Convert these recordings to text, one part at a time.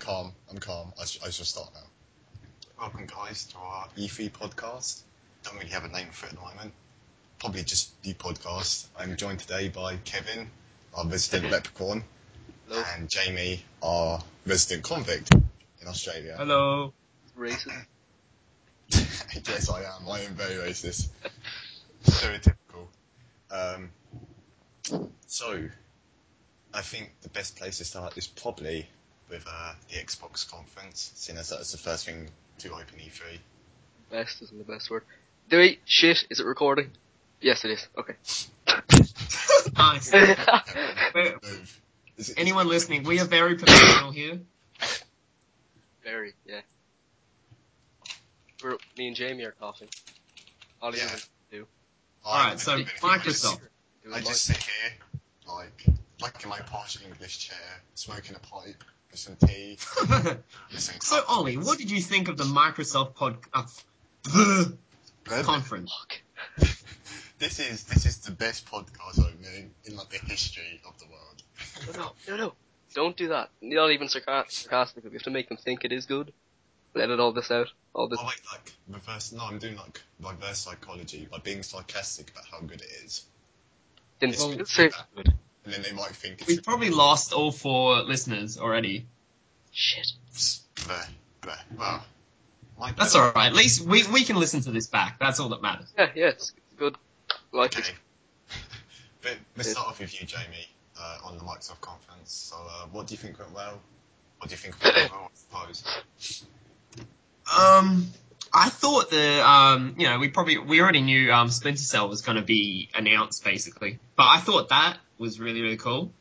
calm. I'm calm. I, sh- I shall start now. Welcome, guys, to our E3 podcast. Don't really have a name for it at the moment. Probably just the podcast. I'm joined today by Kevin, our resident leprechaun, Hello. and Jamie, our resident convict in Australia. Hello. Racist. yes, I am. I am very racist. Stereotypical. Um, so, I think the best place to start is probably with uh, the Xbox conference, seeing as that's the first thing to open E E3. Best isn't the best word. Do we? Shit. Is it recording? Yes, it is. Okay. Nice. Is it- Anyone listening, we are very professional here. Very. Yeah. We're, me and Jamie are coughing. Ollie Yeah. doesn't do. Alright, so do. I just- Microsoft. I just sit here, like, like in my posh English chair, smoking a pipe with some tea, so, Ollie, what did you think of the Microsoft pod uh, Good. conference? Fuck. This is this is the best podcast opening in like the history of the world. No, no, no, no. Don't do that. You're not even sarca- sarcastic. We have to make them think it is good. Let it all this out. All this. I like like reverse. No, I'm doing like reverse psychology by being sarcastic about how good it is, Didn't Well, didn't say good. And then they might think it's We've probably lost all four listeners already. Shit. Bleh, bleh. Well, my That's alright. At least we, we can listen to this back. That's all that matters. Yeah, yeah, it's good. Like Okay. it. but let's Good. start off with you, Jamie, uh, on the Microsoft conference. So, uh, what do you think went well? What do you think went well? I suppose. Um, I thought the um, you know, we probably we already knew um Splinter Cell was going to be announced basically, but I thought that was really really cool.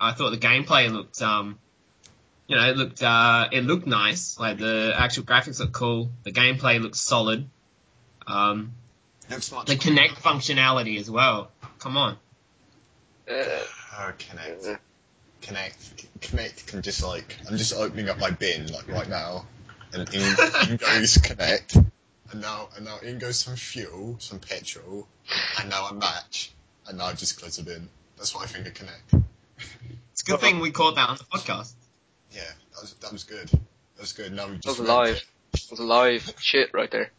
I thought the gameplay looked um, you know, it looked uh, it looked nice. Like the actual graphics look cool. The gameplay looks solid. Um, Looks much the Kinect functionality as well. Come on. Uh, Oh, Kinect. Kinect. Kinect can just like I'm just opening up my bin like right now, and in, in goes Kinect, and now and now in goes some fuel, some petrol, and now a match, and now I just close the bin. That's what I think of Kinect. It's a good thing we caught that on the podcast. Yeah, that was that was good. That was good. Now we That just was live. it. it was live shit right there.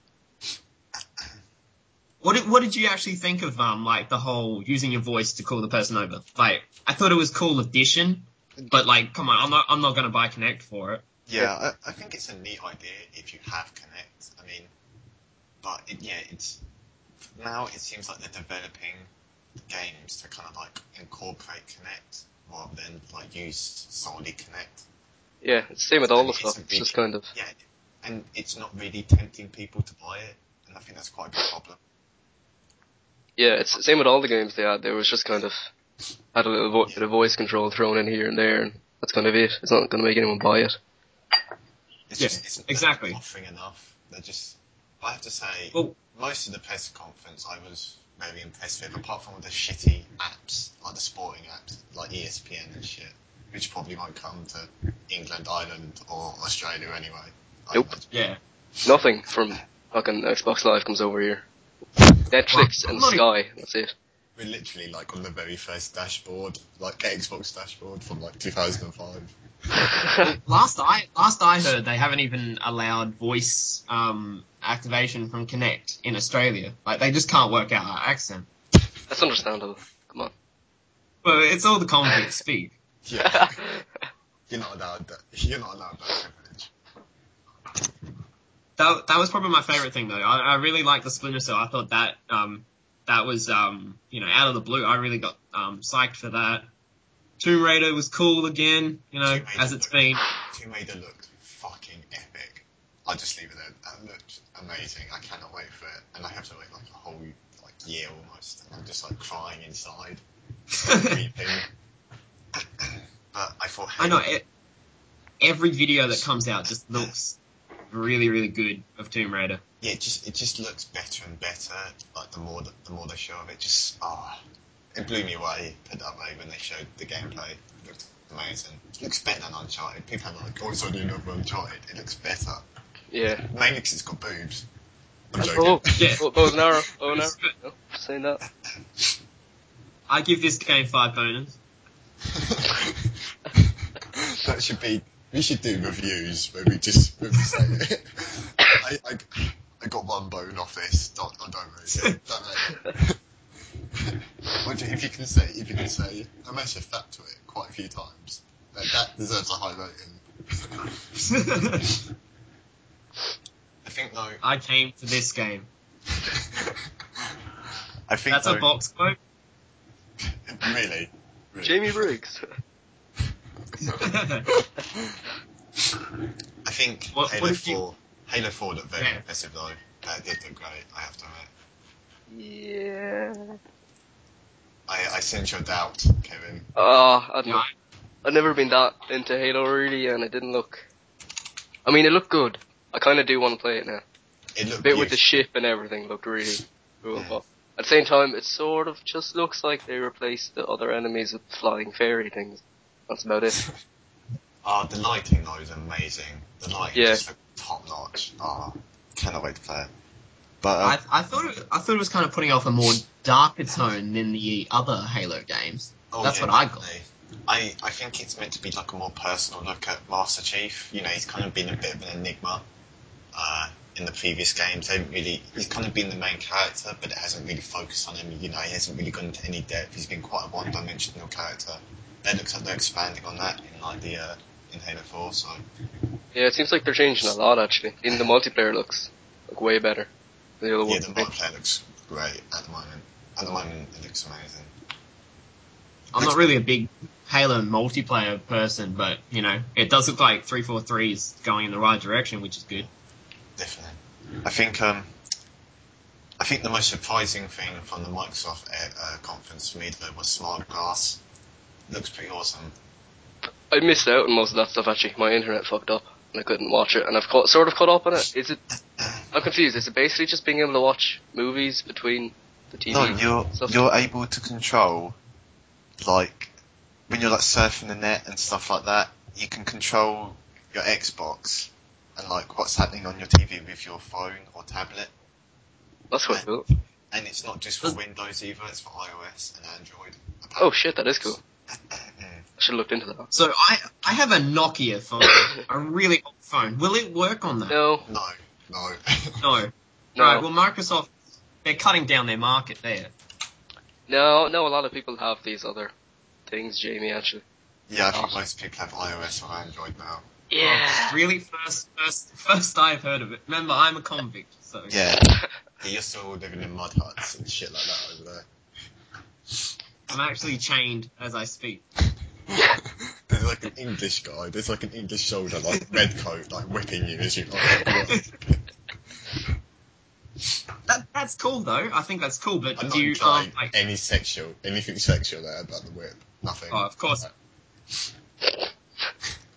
What did, what did you actually think of um like the whole using your voice to call the person over? Like I thought it was cool addition, but like come on, I'm not I'm not gonna buy Kinect for it. Yeah, I, I think it's a neat idea if you have Kinect. I mean, but it, yeah, it's now it seems like they're developing games to kind of like incorporate Kinect rather than like use solely Kinect. Yeah, it's same with all the stuff. a It's just kind of Yeah, and it's not really tempting people to buy it, and I think that's quite a big problem. yeah, it's the same with all the games they had. There was just kind of had a little vo- bit of voice control thrown in here and there, and that's kind of it. It's not going to make anyone buy it. It's Yeah, just it's they're exactly. offering enough. They're just. I have to say, Well- most of the press conference I was very impressed with, apart from the shitty apps, like the sporting apps, like ESPN and shit, which probably won't come to England, Ireland, or Australia anyway. Nope. Yeah. Nothing from fucking Xbox Live comes over here. Netflix Well, and not Sky. That's it. We're literally like on the very first dashboard, like Xbox dashboard from like 2005. Last I last I heard, they haven't even allowed voice um activation from Kinect in Australia. Like they just can't work out our accent. That's understandable. Come on. But it's all the convict speak. Yeah, you're not allowed that. You're not allowed that privilege. That that was probably my favorite thing though. I, I really liked the Splinter Cell. I thought that um that was um you know out of the blue. I really got um psyched for that. Tomb Raider was cool again. You know as it's looked- been. Tomb Raider looked fucking epic. I'll just leave it there. That looked amazing. I cannot wait for it. And I have to wait like a whole like year almost. And I'm just like crying inside. weeping. but I thought I know it, every video that comes out just looks really really good of Tomb Raider. yeah, it just it just looks better and better. Like the more the more they show of it, just ah, it blew me away. Put that way when they showed the gameplay, it looked amazing. It looks better than Uncharted. People are like, oh, it's only another Uncharted. It looks better. Yeah. Mainly because it's got boobs. I'm That's joking. oh, Yeah. oh, bow and arrow. Bow and arrow. No, just saying that. I give this game five bonus. that should be We should do reviews where we just where we say it. I, I, I got one bone off this. Don't, I don't really. Don't know. What do you- if you can say, if you can say, I mentioned that to it quite a few times. That, that deserves a high rating. I think though. I came to this game. I think That's a box quote. Really, really. Jamie Briggs. I think What- Halo what if you- 4, Halo 4 looked very Yeah. impressive though. That did look great, I have to admit. Yeah. I, I sense your doubt, Kevin. Oh, I don't know. I've never been that into Halo really, and it didn't look. I mean, it looked good. I kind of do want to play it now. It looked The bit with the ship and everything looked really cool. Yeah. But at the same time, it sort of just looks like they replaced the other enemies with flying fairy things. That's about it. Ah, the lighting though is amazing. The lighting Yeah. just top notch. Ah, cannot wait to play it. But uh, I, I thought it, I thought it was kind of putting off a more darker tone than the other Halo games. oh, that's yeah, what I got. definitely. I, I think it's meant to be like a more personal look at Master Chief. You know, he's kind of been a bit of an enigma uh, in the previous games. They haven't really, he's kind of been the main character, but it hasn't really focused on him. You know, he hasn't really gone into any depth. He's been quite a one-dimensional character. It looks like they're expanding on that in like the uh, in Halo 4. So Yeah, it seems like they're changing a lot actually. Even the multiplayer looks like way better. than The other yeah, ones. the multiplayer looks great at the moment. At the moment, it looks amazing. I'm not really a big Halo multiplayer person, but you know, it does look like 343 is going in the right direction, which is good. Definitely. I think um, I think the most surprising thing from the Microsoft uh, conference for me though was Smart Glass. Looks pretty awesome. I missed out on most of that stuff actually. My internet fucked up and I couldn't watch it, and I've caught, sort of caught up on it. Is it? I'm confused. Is it basically just being able to watch movies between the TV? No, you're stuff? you're able to control like when you're like surfing the net and stuff like that. You can control your Xbox and like what's happening on your TV with your phone or tablet. That's quite cool. And it's not just for Does- Windows either; it's for iOS and Android. Oh shit, that is cool. I should have looked into that. So I I have a Nokia phone, a really old phone. Will it work on that? No, No, no. No. no, Right. Well, Microsoft they're cutting down their market there. no, no. A lot of people have these other things, Jamie. Actually. yeah, I think most people have iOS or Android now. Yeah. Really, first first first I've heard of it. Remember, I'm a convict, so Yeah. yeah, you're still living in mud huts and shit like that over there. I'm actually chained as I speak. There's like an English guy. There's like an English soldier, like red coat, like whipping you as you like. That that's cool though. I think that's cool. But I'm not do you implying um like? any sexual, anything sexual there about the whip. Nothing. Oh, of course.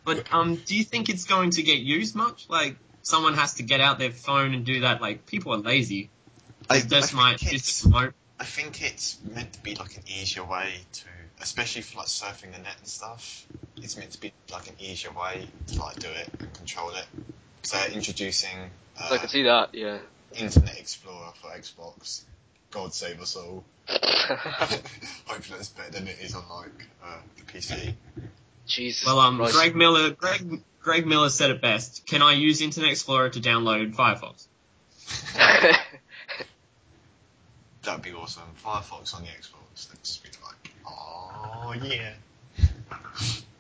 But um, do you think it's going to get used much? Like, someone has to get out their phone and do that. Like, people are lazy. I, They just I might think use it's. I think it's meant to be like an easier way to, especially for like surfing the net and stuff. It's meant to be like an easier way to like do it and control it. So introducing uh, I can see that. Yeah. Internet Explorer for Xbox. God save us all. Hopefully it's better than it is on like uh, the PC. Jesus. Well, um, Christ. Greg Miller, Greg, Greg Miller said it best. Can I use Internet Explorer to download Firefox? That'd be awesome. Firefox on the Xbox. That'd just be like, oh yeah.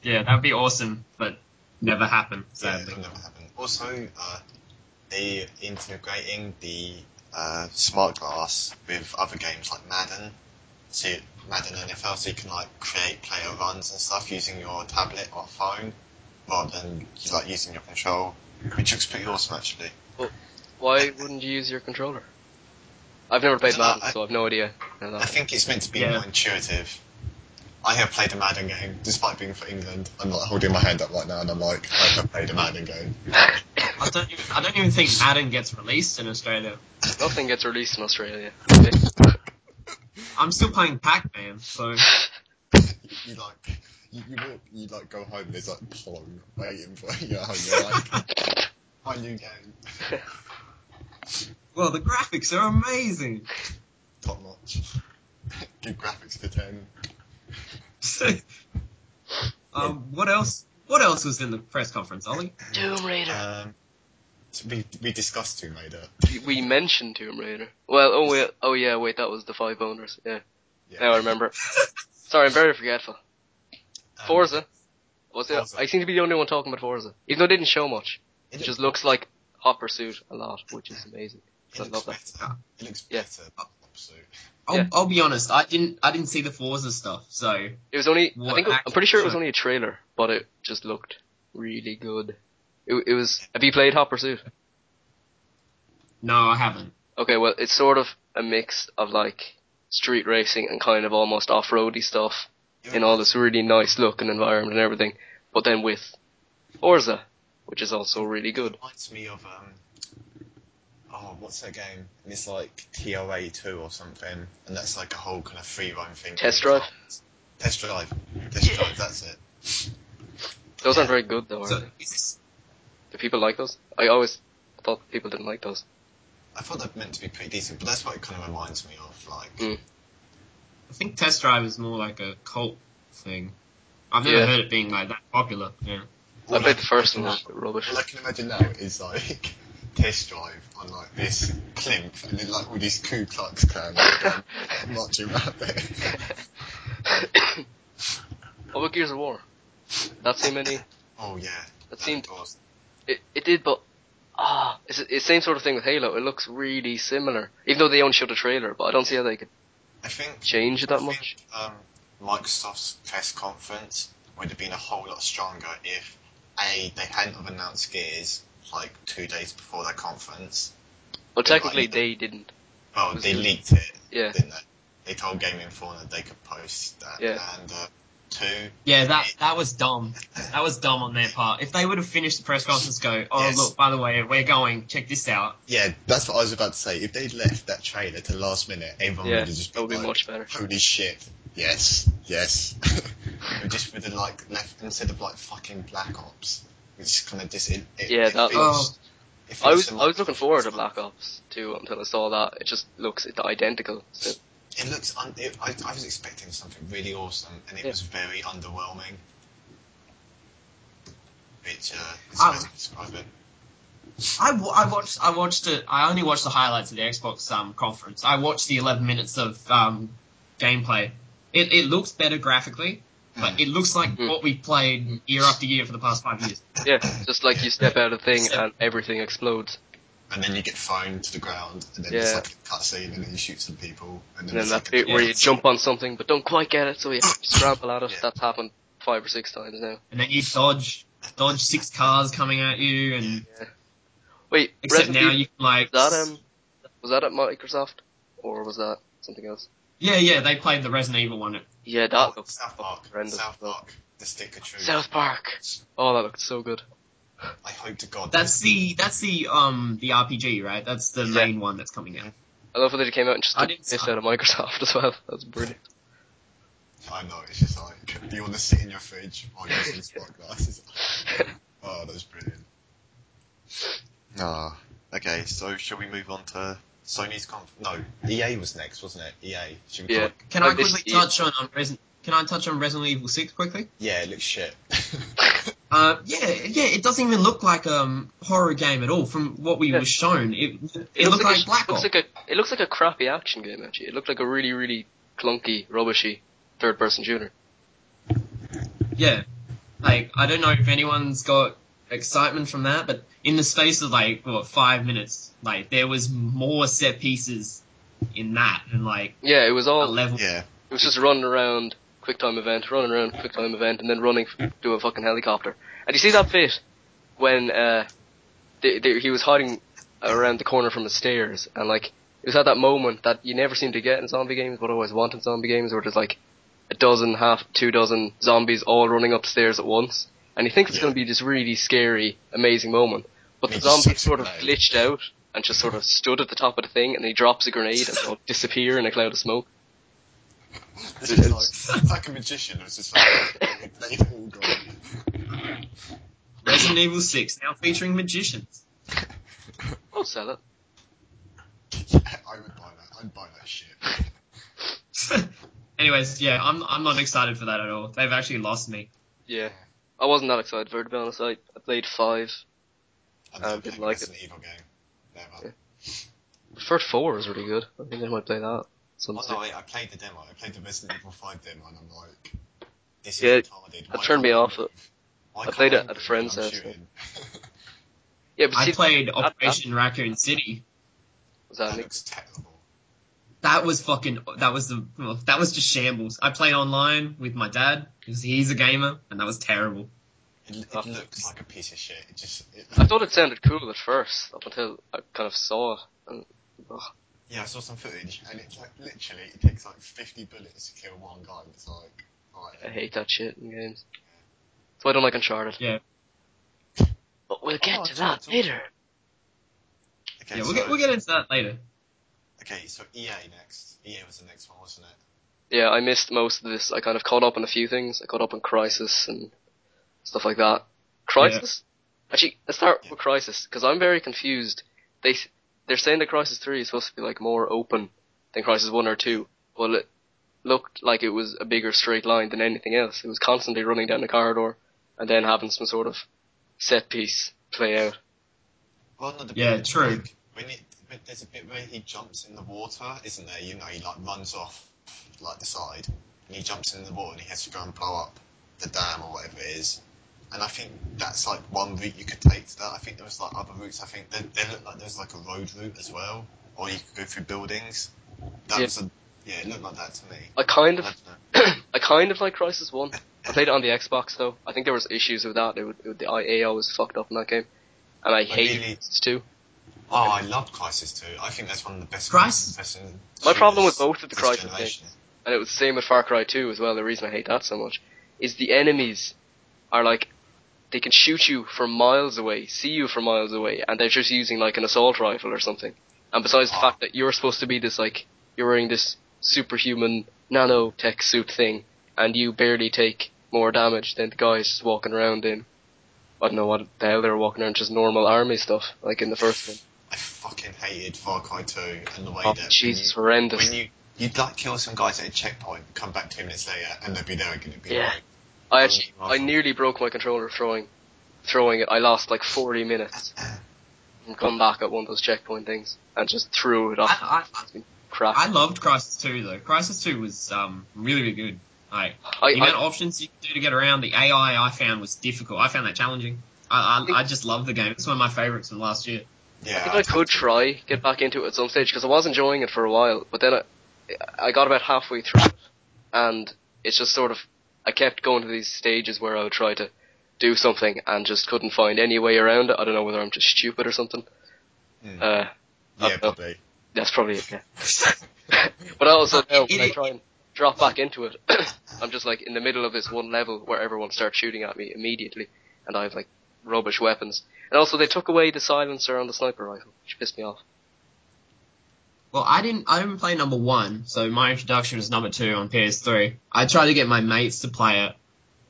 Yeah, that'd be awesome, but never happened, Yeah, sadly. it'll never happen. Also, uh, they integrating the uh, smart glass with other games like Madden. So Madden NFL, so you can like create player runs and stuff using your tablet or phone rather than like using your control, which looks pretty awesome actually. Why wouldn't you use your controller? I've never played Madden, I- so I've no idea. how I think it's meant to be Yeah. more intuitive. I have played a Madden game, despite being for England. I'm like holding my hand up right now, and I'm like, I have played a Madden game. I don't, even, I don't even think Madden gets released in Australia. Nothing gets released in Australia. I'm still playing Pac-Man, so you like, you, you walk, you like go home. There's like Pong waiting for you at home. You're like, my new game, well, the graphics are amazing. top notch. Good graphics for ten. um, what else? What else was in the press conference, Ollie? Tomb Raider. Um, we we discussed Tomb Raider. We- we mentioned Tomb Raider. Well, oh wait, oh yeah, wait, that was the five owners. Yeah, Yeah. now I remember. Sorry, I'm very forgetful. Um, Forza. Was it? Forza. I seem to be the only one talking about Forza, even though it didn't show much. It, It just looks like Hot Pursuit a lot, which is amazing. It I looks love that. better. It looks Yeah. better. than Absolute. I'll, Yeah. I'll be honest. I didn't. I didn't see the Forza stuff. So It was only. I think it, I'm pretty sure it was only a trailer, but it just looked really good. It, it was. Have you played Hot Pursuit? no, I haven't. Okay, well, it's sort of a mix of like street racing and kind of almost off-roady stuff in all this really nice looking environment and everything, but then with Forza, which is also really good. reminds me of um. Oh, what's that game? And it's like TOA two or something, and that's like a whole kind of free roam thing. Test Drive? Test drive. Test drive. That's it. Those aren't very good though, are So they? is this? Do people like those? I always thought people didn't like those. I thought that meant to be pretty decent, but that's what it kind of reminds me of. Like, Mm. I think Test Drive is more like a cult thing. I've never Yeah. heard it being like that popular. Yeah. I all played the first one, imagine it was rubbish. All I can imagine now is like test drive on like this plinth, and then like all these Ku Klux Klan marching around there. what about Gears of War? That seemed any. Oh yeah, That seemed. It, it did, but ah, it's it's the same sort of thing with Halo. It looks really similar, even though they only showed a trailer. But I don't see how they could I think change it I that think, much. Um, Microsoft's press conference would have been a whole lot stronger if a they hadn't have announced Gears like two days before their conference. Well, technically, I- they didn't. Well, Was they it- leaked it, Yeah, didn't they? They told Game Informer that they could post that. Yeah. And uh, two, Yeah, that that was dumb. That was dumb on their part. If they would have finished the press conference, go, oh Yes. look, by the way, we're going. Check this out. Yeah, that's what I was about to say. If they'd left that trailer to the last minute, everyone Yeah, would have just been be like, much better. Holy shit! Yes, yes. Just would have like left instead of like fucking Black Ops, which kind of just it, it, Yeah, it that- feels, it I was so I was looking forward to Black Ops 2 until I saw that. It just looks identical. So, It looks. Un- it, I, I was expecting something really awesome, and it Yeah. was very underwhelming. Which uh, is how to describe it. I, watched I watched it. I only watched the highlights of the Xbox um, conference. I watched the 11 minutes of um, gameplay. It it looks better graphically, but it looks like Mm. what we played year after year for the past five years. yeah, just like you step out of the thing and everything explodes. And then you get thrown to the ground, and then Yeah. there's like a cutscene, and then you shoot some people, and then, And then that like bit where you jump on something but don't quite get it, so you have to scramble at it. Yeah. That's happened five or six times now. And then you dodge dodge six cars coming at you, and Wait, except Resident now Evil, you can like was that um, was that at Microsoft or was that something else? Yeah yeah they played the Resident Evil one. Yeah, that Oh, looked South Park. horrendous. South Park. The stick of truth. South Park. Oh, that looked so good. I hope to God. That's the that's the um the RPG right? That's the Yeah. main one that's coming out. I love that it came out and just I didn't- the piss out of Microsoft as well. That's brilliant. I know. It's just like do you want to sit in your fridge while you're using smart glasses. Oh, that's brilliant. Ah, okay. So shall we move on to Sony's conf? No, EA was next, wasn't it? EA. Should we Yeah. talk- Can I quickly year- touch on um, Resident? Can I touch on Resident Evil Six quickly? Yeah, it looks shit. Uh, yeah, yeah, it doesn't even look like a um, horror game at all from what we Yeah. were shown. It it, It looked like, a, Black looks Ops. like a it looks like a crappy action game actually. It looked like a really really clunky, rubbishy third person shooter. Yeah, like I don't know if anyone's got excitement from that, but in the space of like what five minutes, like there was more set pieces in that and like Yeah, it was a all level. yeah. it was just running around quick time event, running around quick time event, and then running to a fucking helicopter. And you see that bit when uh, they, they, he was hiding around the corner from the stairs, and like it was at that moment that you never seem to get in zombie games, but always want in zombie games, where there's like a dozen, half, two dozen zombies all running upstairs at once, and you think it's Yeah. going to be this really scary, amazing moment, but the And he just zombies sucks sort of glitched out and just sort of stood at the top of the thing, and he drops a grenade and they'll disappear in a cloud of smoke. It's just like, it's like a magician. It's just like they've all gone. Resident Evil Six now featuring magicians. I'll sell it. Yeah, I would buy that. I'd buy that shit. Anyways, yeah, I'm I'm not excited for that at all. They've actually lost me. Yeah. I wasn't that excited for it to be honest. I, I played five. I I never didn't played like Resident Evil game. Never. First four was really good. I think I might play that. Some Oh no, I, I played the demo. I played the Resident Evil 5 demo, and I'm like, this is Yeah, retarded. that turned me off move? it. I played it at a friend's house. Yeah, but I see, played that- Operation Raccoon City. Was that that looks terrible. That was fucking. That was the. Well, that was just shambles. I played online with my dad because he's a gamer, and that was terrible. It, it Oh. looks like a piece of shit. It just. It, I thought it sounded cool at first, up until I kind of saw. And, ugh. Yeah, I saw some footage, and it's like literally it takes like 50 bullets to kill one guy. And it's like, alright. I hate that shit in games. So I don't like Uncharted. Yeah. But we'll get Oh, to that later. Okay, yeah, so, we'll get we'll get into that later. Okay, so EA next. EA was the next one, wasn't it? Yeah, I missed most of this. I kind of caught up on a few things. I caught up on Crysis and stuff like that. Crysis? Actually, let's start Yeah. with Crysis, because I'm very confused. They, they're saying that Crysis 3 is supposed to be like more open than Crysis 1 or 2. Well, it looked like it was a bigger straight line than anything else. It was constantly running down the corridor and then having some sort of set piece play out. Well, no, the Yeah, bit, true. Like, when it, but there's a bit where he jumps in the water, isn't there? You know, he like runs off like the side, and he jumps in the water, and he has to go and blow up the dam or whatever it is. And I think that's like one route you could take to that. I think there was like other routes. I think there, there looked like there was like a road route as well, or you could go through buildings. That Yeah. was a yeah, it looked like that to me. I kind of, don't. I kind of like Crysis 1. I played it on the Xbox though. I think there was issues with that. It would, it would, the IA was fucked up in that game. And I hated really? Crysis 2. Oh, I loved Crysis 2. I think that's one of the best. Crysis- best My problem with both of the Crysis games, and it was the same with Far Cry 2 as well. The reason I hate that so much is the enemies are like they can shoot you from miles away, see you from miles away, and they're just using like an assault rifle or something. And besides the Ah. fact that you're supposed to be this like you're wearing this superhuman nanotech suit thing, and you barely take more damage than the guys just walking around in. I don't know what the hell they were walking around, just normal army stuff, like in the first one. I fucking hated Far Cry 2 and the way Oh, that Jesus, when you, horrendous. when you you'd like kill some guys at a checkpoint, come back two minutes later, and they'd be there again. It'd be Yeah. like, I actually, Oh, I nearly broke my controller throwing, throwing it. I lost like 40 minutes and come back at one of those checkpoint things and just threw it off. I, I, Crap. I loved Crysis 2 though. Crysis 2 was um really really good. Like I, the amount I, of options you could do to get around, the AI I found was difficult. I found that challenging. I I, I just love the game. It's one of my favorites from last year. Yeah, I think I could try get back into it at some stage because I was enjoying it for a while, but then I, I got about halfway through it, and it's just sort of I kept going to these stages where I would try to do something and just couldn't find any way around it. I don't know whether I'm just stupid or something. Mm. Uh, Yeah, probably. that's probably it. Yeah. but I also know when I try and drop back into it, I'm just like in the middle of this one level where everyone starts shooting at me immediately, and I have like rubbish weapons. And also they took away the silencer on the sniper rifle, which pissed me off. Well, I didn't. I didn't play number one, so my introduction was number two on PS3. I tried to get my mates to play it,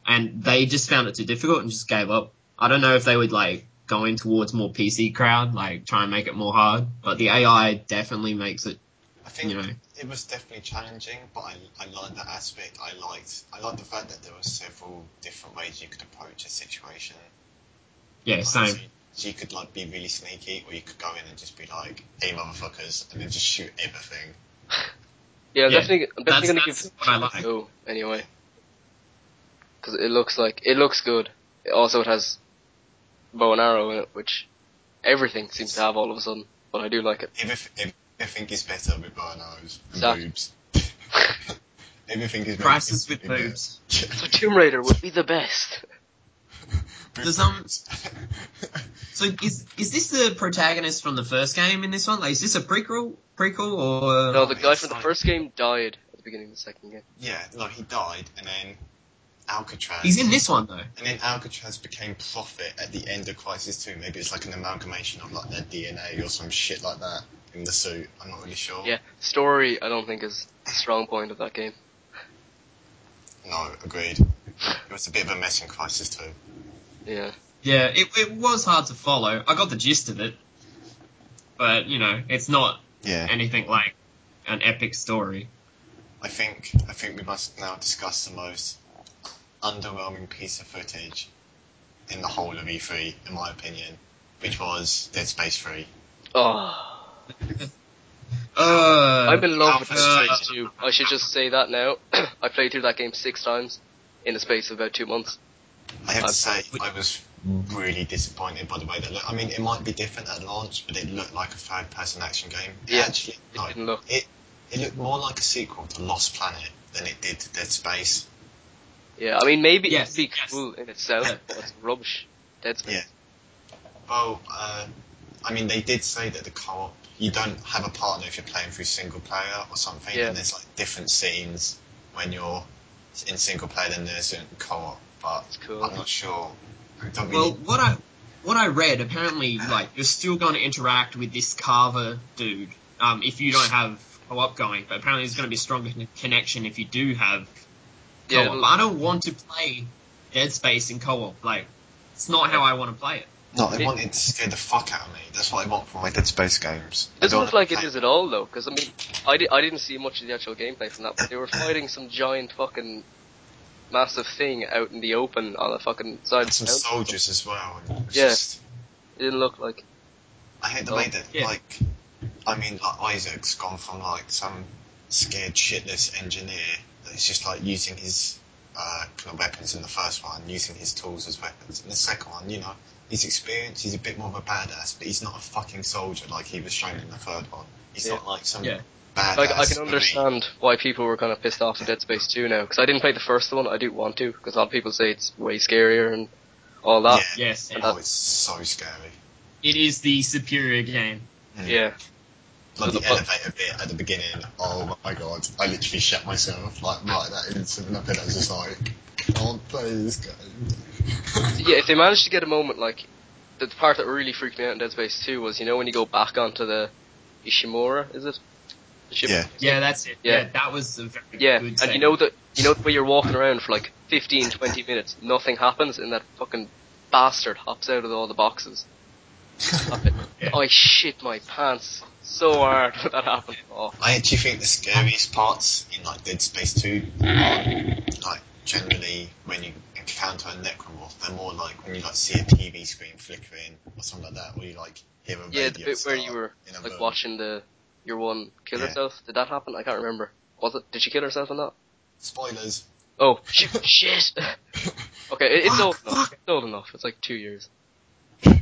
and they just found it too difficult and just gave up. I don't know if they would like going towards more PC crowd, like try and make it more hard, but the AI definitely makes it. I think You know. it was definitely challenging, but I, I liked that aspect. I liked I liked the fact that there were several different ways you could approach a situation. Yeah, Like, same. So, so you could like be really sneaky, or you could go in and just be like, "Hey, motherfuckers," and then just shoot everything. Yeah, I'm Yeah, definitely, I'm that's- definitely that's gonna give what I like. go anyway. Because it looks like it looks good. It also, it has bow and arrow in it, which everything seems to have all of a sudden. But I do like it. Everything, everything is better with bow and arrows and Exactly. boobs. everything is Crisis with better. boobs. So Tomb Raider would be the best. With Does, um. So is is this the protagonist from the first game in this one? Like, is this a prequel, prequel, or No, the guy from the like- first game died at the beginning of the second game. yeah, no, he died, and then Alcatraz. he's in this one though? And then Alcatraz became Prophet at the end of Crysis 2. Maybe it's like an amalgamation of like their DNA or some shit like that in the suit. I'm not really sure. Yeah, story I don't think is a strong point of that game. No, agreed. It was a bit of a mess in Crysis 2. Yeah. Yeah, it it was hard to follow. I got the gist of it, but you know, it's not Yeah. anything like an epic story. I think I think we must now discuss the most underwhelming piece of footage in the whole of E3, in my opinion, which was Dead Space 3. Oh, Uh, I'm in love with uh, Dead Space 2. I should just say that now. I played through that game six times in the space of about two months. I have I'm- to say, I was really disappointed by the way that looked. I mean, it might be different at launch, but it looked like a third-person action game. It Yeah, actually, it no, didn't look- It, it looked more like a sequel to Lost Planet than it did to Dead Space. Yeah, I mean maybe Yes, it'd be yes. cool in itself, but it's rubbish. Dead Space. Yeah. Well, uh, I mean, they did say that the co-op, you don't have a partner if you're playing through single player or something, Yeah. and there's like different scenes when you're in single player than there's in co-op, but cool. I'm not sure. I Well, what I what I read, apparently, like you're still going to interact with this Carver dude um, if you don't have co-op going. But apparently, there's going to be a stronger con- connection if you do have Yeah, co-op. it'll- I don't want to play Dead Space in co-op. Like, it's not how I want to play it. no, I it- want it to scare the fuck out of me. That's what I want from my Dead Space games. It doesn't look like it play- is at all though, because I mean, I, di- I didn't see much of the actual gameplay from that, but they were fighting some giant fucking massive thing out in the open on a fucking side some the soldiers as well. Was Yeah. just- It didn't look like. I hate the Oh, way that, yeah. like, I mean, like Isaac's gone from like some scared shitless engineer that's just like using his uh, kind of weapons in the first one, using his tools as weapons. In the second one, you know, he's experienced, he's a bit more of a badass, but he's not a fucking soldier like he was shown in the third one. He's Yeah. not like some Yeah. Badass. Like, I can elite. understand why people were kind of pissed off at Dead Space 2 now, because I didn't play the first one, I do want to, because a lot of people say it's way scarier and all that. Yeah. Yes, And Oh, it's so scary. it is the superior game. Mm. Yeah. Like the But- elevator bit at the beginning, oh my god, I literally shut myself, like, right that instant, and I bet I was just like, can't play this game. Yeah, if they managed to get a moment like the part that really freaked me out in Dead Space 2 was, you know, when you go back onto the Ishimura, is it? The ship? Yeah. Yeah, that's it. Yeah. Yeah, that was a very Yeah, good. and you know that you know the way you're walking around for like 15, 20 minutes, nothing happens, and that fucking bastard hops out of all the boxes. Stop. Yeah. I shit my pants so hard when that happened. Oh, I actually think the scariest parts in like Dead Space 2 are like generally when you encounter a necromorph, they're more like when you like see a TV screen flickering or something like that, or you like hear a yeah, radio the bit where you were in a like room. watching the your one kill Yeah. herself. Did that happen? I can't remember. Was it? Did she kill herself or not? Spoilers. Oh shit! shit. Okay, it, it's old enough. fuck. It's old enough. It's like two years. I,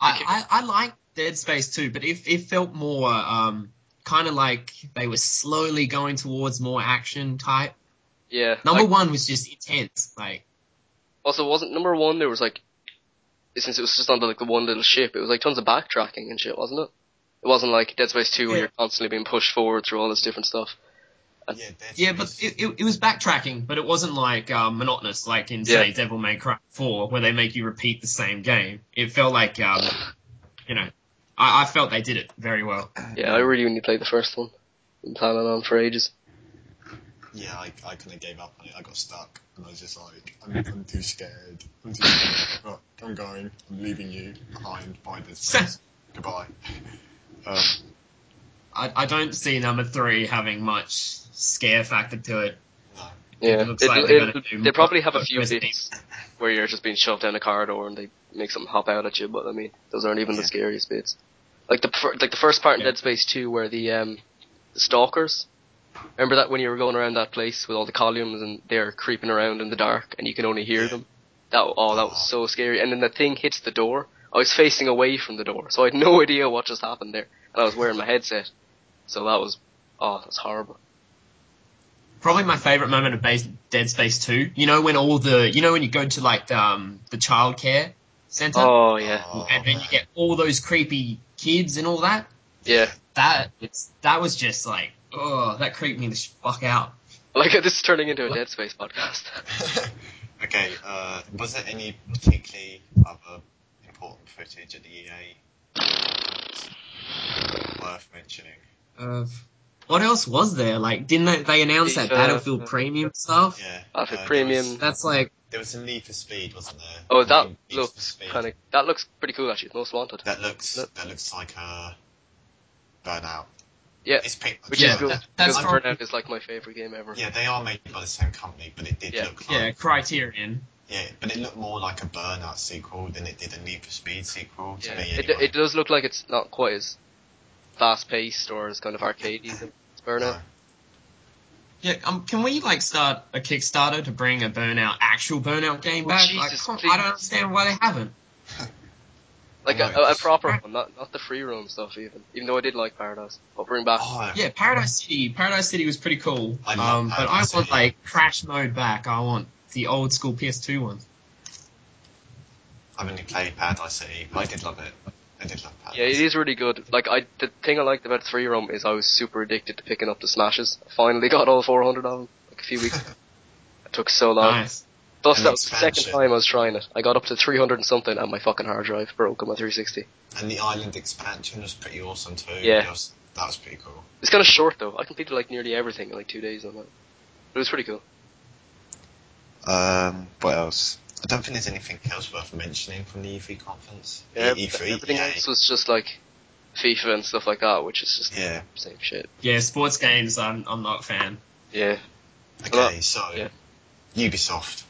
I, I like Dead Space too, but it, it felt more um, kind of like they were slowly going towards more action type. Yeah. Number like- one was just intense. Like, Also, wasn't number one? There was like, since it was just on the, like the one little ship, it was like tons of backtracking and shit, wasn't it? It wasn't like Dead Space Two where you're constantly being pushed forward through all this different stuff. Yeah, yeah, but it, it, it was backtracking, but it wasn't like um, monotonous, like in say Yeah. Devil May Cry 4, where they make you repeat the same game. It felt like, um, you know, I, I felt they did it very well. Yeah, I really only played the first one. Been planning on for ages. yeah, I, I kind of gave up on it. I got stuck, and I was just like, I'm, I'm too scared. I'm too scared. I'm going. I'm leaving you behind by this place. Goodbye. Um, I, I don't see number three having much scare factor to it. Yeah, It it, like it, they probably have a few bits where you're just being shoved down a corridor and they make something hop out at you. But I mean, those aren't even the scariest bits. Like the like the first part in Yeah. Dead Space Two, where the um the stalkers. Remember that when you were going around that place with all the columns and they're creeping around in the dark and you can only hear Yeah. them. That oh, that was so scary. And then the thing hits the door. I was facing away from the door, so I had no idea what just happened there, and I was wearing my headset. So that was oh, that's horrible. Probably my favorite moment of base, Dead Space 2. You know when all the, you know when you go to like um, the childcare center, Oh yeah, and then you get all those creepy kids and all that. yeah. That it's that was just like, oh, that creeped me the fuck out. Like this is turning into a Dead Space podcast. okay, uh, was there any particularly other important footage at the EA worth mentioning? Uh, what else was there? Like, didn't they, they announce that FIFA, Battlefield uh, Premium stuff? Yeah. Battlefield uh, Premium. was- That's like, There was some Need for Speed, wasn't there? Oh, that mean, Need looks kind of that looks pretty cool actually. Most Wanted, That looks Look. that looks like a Burnout. Yeah. It's pretty much which Yeah, is good that- that's Burnout is like my favorite game ever. Yeah, they are made by the same company, but it did Yeah. look like yeah, Criterion. Yeah, but it looked more like a Burnout sequel than it did a Need for Speed sequel to Yeah. me. It, Anyway. it does look like it's not quite as fast paced or as kind of arcadey as Burnout. No. Yeah, um, can we like start a Kickstarter to bring a Burnout, actual Burnout game Oh, back? Jesus, like. I don't understand why they haven't. Like Oh, a, a, a it's- proper one, not not the free roam stuff even. Even though I did like Paradise, but bring back. Oh, Yeah, Paradise City. Paradise City was pretty cool. I um, but I want like crash mode back. I want the old school PS2 one. I've only played Paradise City, but I did love it. I did love Paradise. Yeah, it is really good. Like I, the thing I liked about Three Room is I was super addicted to picking up the smashes. I finally got all 400 of them, like a few weeks. it took so long. Nice. Plus, And that was the second time I was trying it. I got up to 300 and something, and my fucking hard drive broke on my 360. And the island expansion was pretty awesome too. Yeah. That was, that was pretty cool. It's kind of short though. I completed like nearly everything in like two days on that. It was pretty cool. Um, what else? I don't think there's anything else worth mentioning from the E3 conference. Yeah, E- E3, everything yeah, else was just like FIFA and stuff like that, which is just yeah. the same shit. Yeah, sports games. I'm I'm not a fan. Yeah. Okay, Well, so yeah. Ubisoft,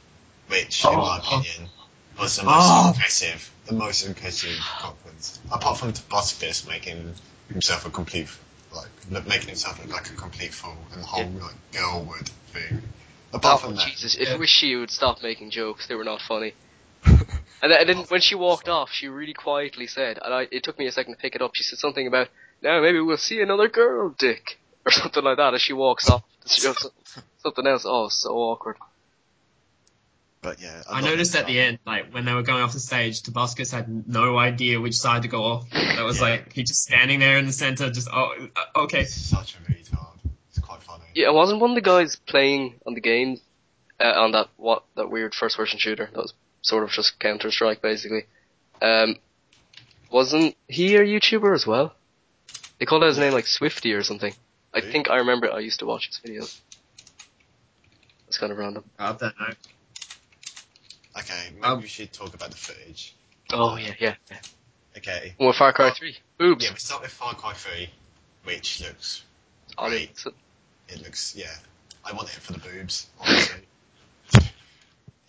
which Oh. in my opinion was the most Oh. impressive, the most impressive conference. Apart from Tobias making himself a complete, like making himself look like a complete fool, and the whole like girlwood thing. Apart Oh, from that, Jesus, if Yeah. I wish she would stop making jokes, they were not funny. And then, and then when she walked off, she really quietly said, and I, it took me a second to pick it up, she said something about, now maybe we'll see another girl, Dick. Or something like that as she walks off. She goes, something else. Oh, so awkward. but yeah, I noticed at the end, like when they were going off the stage, Tabascus had no idea which side to go off. That was Yeah. like he just standing there in the center, just oh, uh, okay. Such a retard. It's quite funny. Yeah, wasn't one of the guys playing on the game, uh, on that, what, that weird first person shooter that was sort of just Counter Strike basically. Um, wasn't he a YouTuber as well? They called out his name like Swifty or something. I Really? think I remember I used to watch his videos. It's kind of random. I don't know. Okay, maybe Um, we should talk about the footage. Oh yeah, yeah. yeah. Okay. Well, Far Cry Well, 3. Boobs. Yeah, we start with Far Cry 3, which looks On great. it. It looks, yeah. I want it for the boobs, honestly.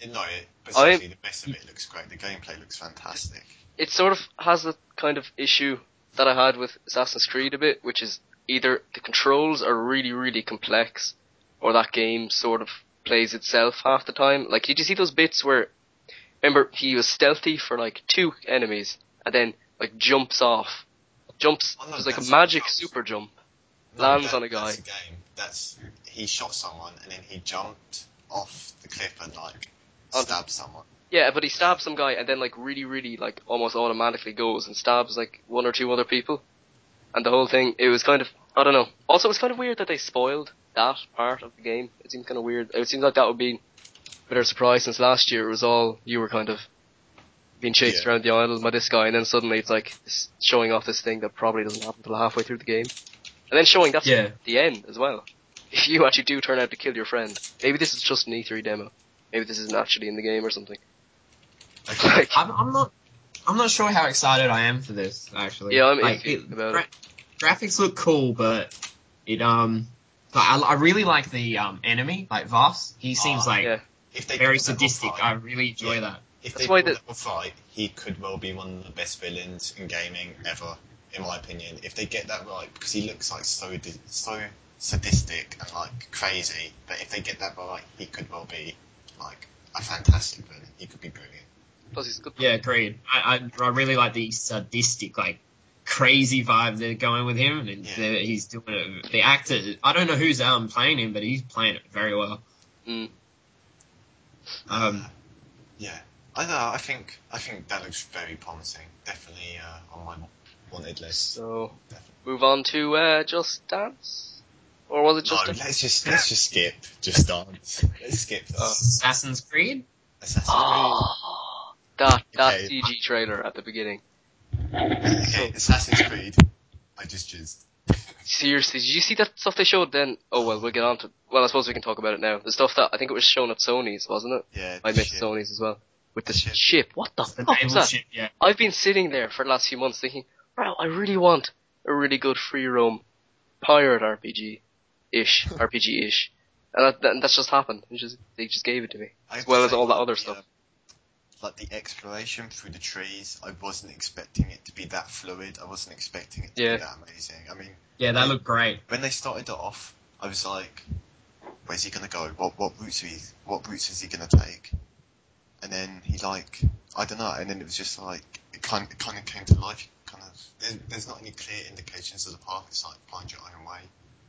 no, it, but I- the best of it looks great. The gameplay looks fantastic. It sort of has the kind of issue that I had with Assassin's Creed a bit, which is either the controls are really, really complex, or that game sort of plays itself half the time. Like, did you see those bits where, remember, he was stealthy for like two enemies, and then, like, jumps off. Jumps, Oh, no, like a magic super jump. No, Lands that- on a guy. A. That's he shot someone and then he jumped off the cliff and like stabbed someone. Yeah, but he stabs some guy and then like really, really like almost automatically goes and stabs like one or two other people. And the whole thing, it was kind of, I don't know. Also, it was kind of weird that they spoiled that part of the game. It seemed kind of weird. It seemed like that would be a bit of a surprise since last year it was all, you were kind of being chased Yeah. around the island by this guy and then suddenly it's like showing off this thing that probably doesn't happen until halfway through the game. And then showing that's Yeah. the end as well. If you actually do turn out to kill your friend, maybe this is just an E3 demo. Maybe this isn't actually in the game or something. Like, I'm, I'm not. I'm not sure how excited I am for this. Actually, Yeah, I'm like, iffy about it. Graphics look cool, but it um. like, I, I really like the um enemy, like Vaas. He seems Oh, like yeah. If they very pull that off sadistic. right- I really enjoy Yeah. that. If That's they why pull the- that off he could well be one of the best villains in gaming ever, in my opinion. If they get that right, because he looks like so so sadistic and like crazy. But if they get that right, he could well be like a fantastic villain. He could be brilliant. Plus he's good. Yeah, agreed. I, I I really like the sadistic, like crazy vibe they're going with him, and Yeah. the- he's doing it. The actor, I don't know who's um playing him, but he's playing it very well. Mm. Um, Yeah, I know. I think I think that looks very promising. Definitely uh, on my wanted list. So move on to uh, Just Dance, or was it No, just? Dance? let's just let's just skip. Just dance. Let's skip that. Assassin's Creed. Assassin's Creed. Oh, that that Okay. CG trailer at the beginning. Okay, Assassin's Creed. I just jizzed. Seriously, did you see that stuff they showed then? Oh well, we'll get on to. Well, I suppose we can talk about it now. The stuff that I think it was shown at Sony's, wasn't it? Yeah. I missed. Sony's as well. With the Shit. ship. What the The fuck was that? ship, yeah. I've been sitting there for the last few months thinking, wow, I really want a really good free roam pirate RPG ish, RPG ish, and that, that, that's just happened. It just they just gave it to me, I as well as all that other the, stuff. uh, like the exploration through the trees. I wasn't expecting it to be that fluid. I wasn't expecting it to Yeah. be that amazing. I mean, Yeah, that looked great. when they started it off, I was like, "Where's he gonna go? What what routes are he? What routes is he gonna take?" And then he like, I don't know. And then it was just like it kind it kind of came to life. Kind of there's, there's not any clear indications of the path. It's like find your own way,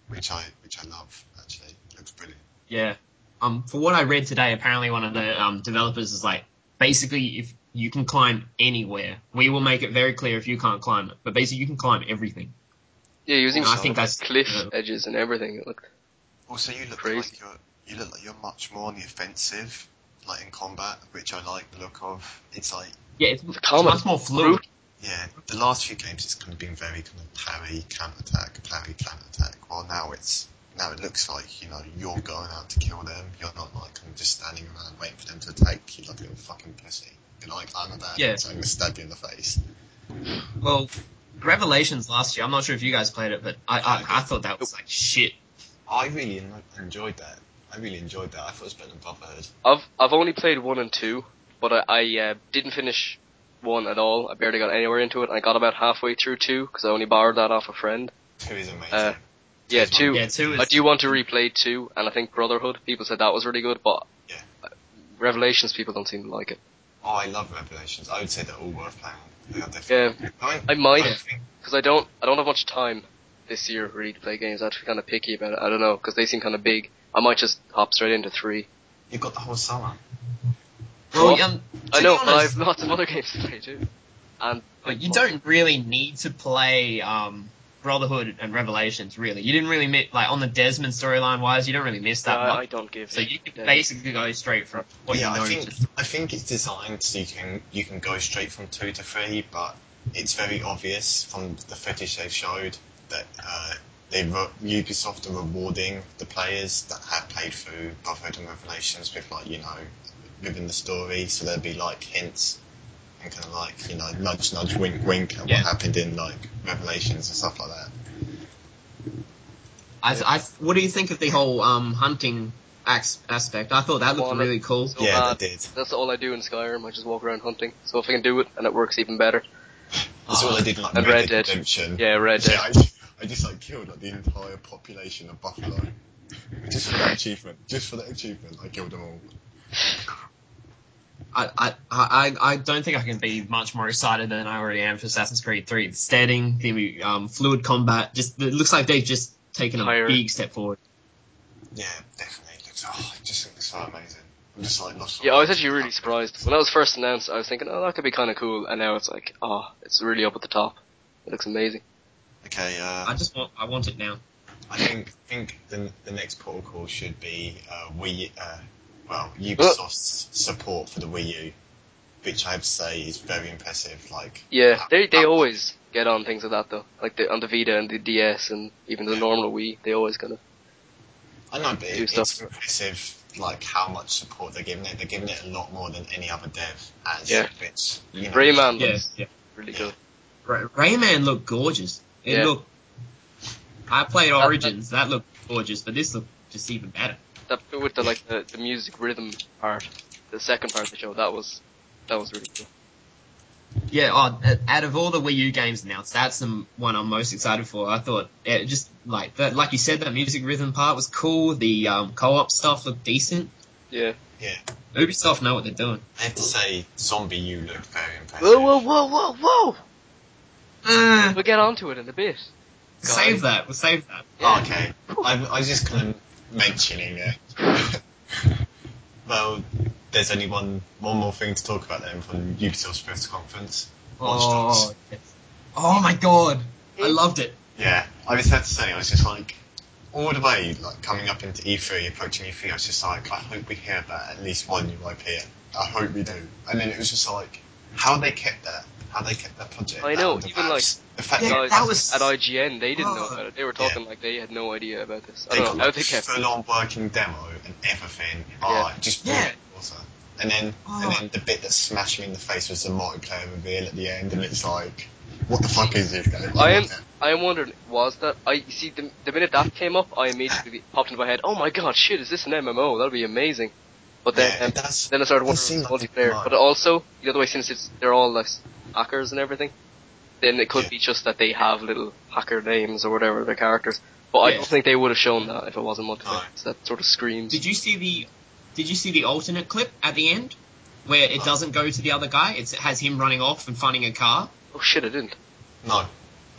which I which I love actually. It looks brilliant. Yeah. Um, for what I read today, apparently one of the um, developers is like, basically, if you can climb anywhere, we will make it very clear if you can't climb it. But basically, you can climb everything. Yeah, using I think that's- cliff yeah. edges and everything. It looked Also, you look Crazy. like you're you look like you're much more on the offensive, like in combat, which I like the look of. It's like Yeah, it's, it's much more fluid. Yeah, the last few games it's kind of been very kind of parry, counter attack, parry, counter attack. Well, now it's now it looks like you know you're going out to kill them. You're not like kind of just standing around waiting for them to attack you like a little fucking pussy. You're like I'm a bad Yeah. so I'm gonna stab you in the face. Well, Revelations last year, I'm not sure if you guys played it, but I, I, I thought that was like shit. I really enjoyed that. I really enjoyed that. I thought it was better than Brotherhood. I've I've only played one and two, but I, I uh, didn't finish one at all. I barely got anywhere into it. I got about halfway through two because I only borrowed that off a friend. Two is amazing. Uh, Yeah, two. Yeah, two is. I do want to replay two, and I think Brotherhood. People said that was really good, but Yeah. uh, Revelations people don't seem to like it Oh, I love Revelations. I would say they're all worth playing. They are definitely. Yeah. I, I might. Because I don't I don't have much time this year really to play games. I'm actually kind of picky about it. I don't know because they seem kind of big. I might just hop straight into three. you've got the whole summer. Well, Well, um, I know, be but I have lots of other games to play too. And but you don't really need to play um, Brotherhood and Revelations, really. You didn't really miss, like, on the Desmond storyline wise, you don't really miss that Yeah, I, I don't give. So you can Yeah. basically go straight from what yeah, you know I think to I think it's designed so you can you can go straight from two to three, but it's very obvious from the footage they've showed that uh, they re- Ubisoft are rewarding the players that have played through Brotherhood and Revelations with like you know within the story, so there'd be like hints and kind of like you know nudge nudge wink wink at Yeah. what happened in like Revelations and stuff like that. I, I, what do you think of the whole um, hunting ax- aspect? I thought that looked Well, really cool. So yeah, bad. did. That's all I do in Skyrim. I just walk around hunting. So if I can do it and it works even better. That's all I did in like Red, Red Dead Dead. Redemption. Yeah, Red Dead. Yeah, I, I just like killed like the entire population of buffalo. Just for that achievement. Just for that achievement, I killed them all. I, I, I, I don't think I can be much more excited than I already am for Assassin's Creed 3. The setting, the um, fluid combat, just it looks like they've just taken a Higher. big step forward. Yeah, definitely. It looks, oh, it just looks so amazing. I'm just like lost. for Yeah, I was actually really surprised when that was first announced. I was thinking, oh, that could be kind of cool, and now it's like, oh, it's really up at the top. It looks amazing. Okay, uh, I just want, I want it now. I think think the the next protocol should be uh, Wii. Uh, well, Ubisoft's support for the Wii U, which I'd say is very impressive. Like, Yeah, uh, they they how- always get on things like that though, like the on the Vita and the DS and even the Yeah. normal Wii. They always kind of I know, but do it, stuff. it's impressive. Like how much support they're giving it. They're giving it a lot more than any other dev. As Yeah. which you know, Rayman Yeah, looks yeah. really Yeah. good. Ray- Rayman looked gorgeous. It Yeah. looked. I played That- Origins. That looked gorgeous, but this looked just even better. That bit with the like the, the music rhythm part, the second part of the show, that was that was really cool. Yeah, oh, uh, out of all the Wii U games announced, that's the one I'm most excited for. I thought, yeah, just like that, like you said, that music rhythm part was cool. The um, co-op stuff looked decent. Yeah. Yeah, Ubisoft know what they're doing. I have to say, ZombiU looked very impressive. Whoa, whoa, whoa, whoa, whoa! Uh, We'll get onto it in a bit. save that. We'll save that. Oh, okay. I, I was just kind of mentioning it. well, there's only one one more thing to talk about then from Ubisoft's press conference. Watch Oh, Dogs. yes. oh my god, I loved it. Yeah, I was had to say, I was just like, all the way, like coming up into E3, approaching E3, I was just like, I hope we hear about at least one new IP. I hope we do. And then it was just like, how they kept that, how they kept that project. I know, out of the even wraps. the fact Yeah, Guys that that was- at IGN, they didn't know Oh. about it. They were oh. talking like they had no idea about this. I they don't got know how like they kept it. full on working demo and everything. Oh, just Yeah. brilliant. And then, Oh. and then the bit that smashed me in the face was the multiplayer reveal at the end, and it's like, what the fuck is this game? I am. I am wondering, was that, I, see, the, the minute that came up, I immediately popped into my head, oh my god, shit, is this an MMO? That'll be amazing. But then yeah, then I started wondering if like multiplayer. But also the other way, since it's they're all like hackers and everything, then it could Yeah. be just that they have little hacker names or whatever their characters. But I don't think they would have shown that if it wasn't multiplayer. No. So that sort of screams. Did you see the Did you see the alternate clip at the end where it No. doesn't go to the other guy? It's, it has him running off and finding a car. oh shit, I didn't. No.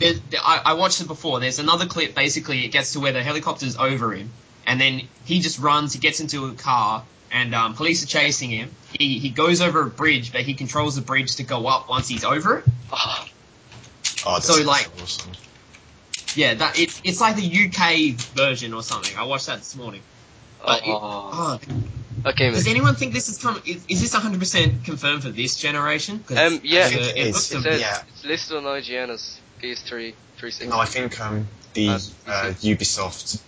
There- I, I watched it before. There's another clip. Basically, it gets to where the helicopter's over him, and then he just runs. He gets into a car, and um, police are chasing him. He he goes over a bridge, but he controls the bridge to go up once he's over it. Ah, Oh, So, so like- awesome. Yeah, that it's it's like the UK version or something. I watched that this morning. But it- oh, oh, that game does is. anyone think this is com- is, is this 100% confirmed for this generation? Um, yeah. it it is. It a- says yeah. it's listed on IGN as PS3 360. No, I think um, the Uh, uh, Ubisoft,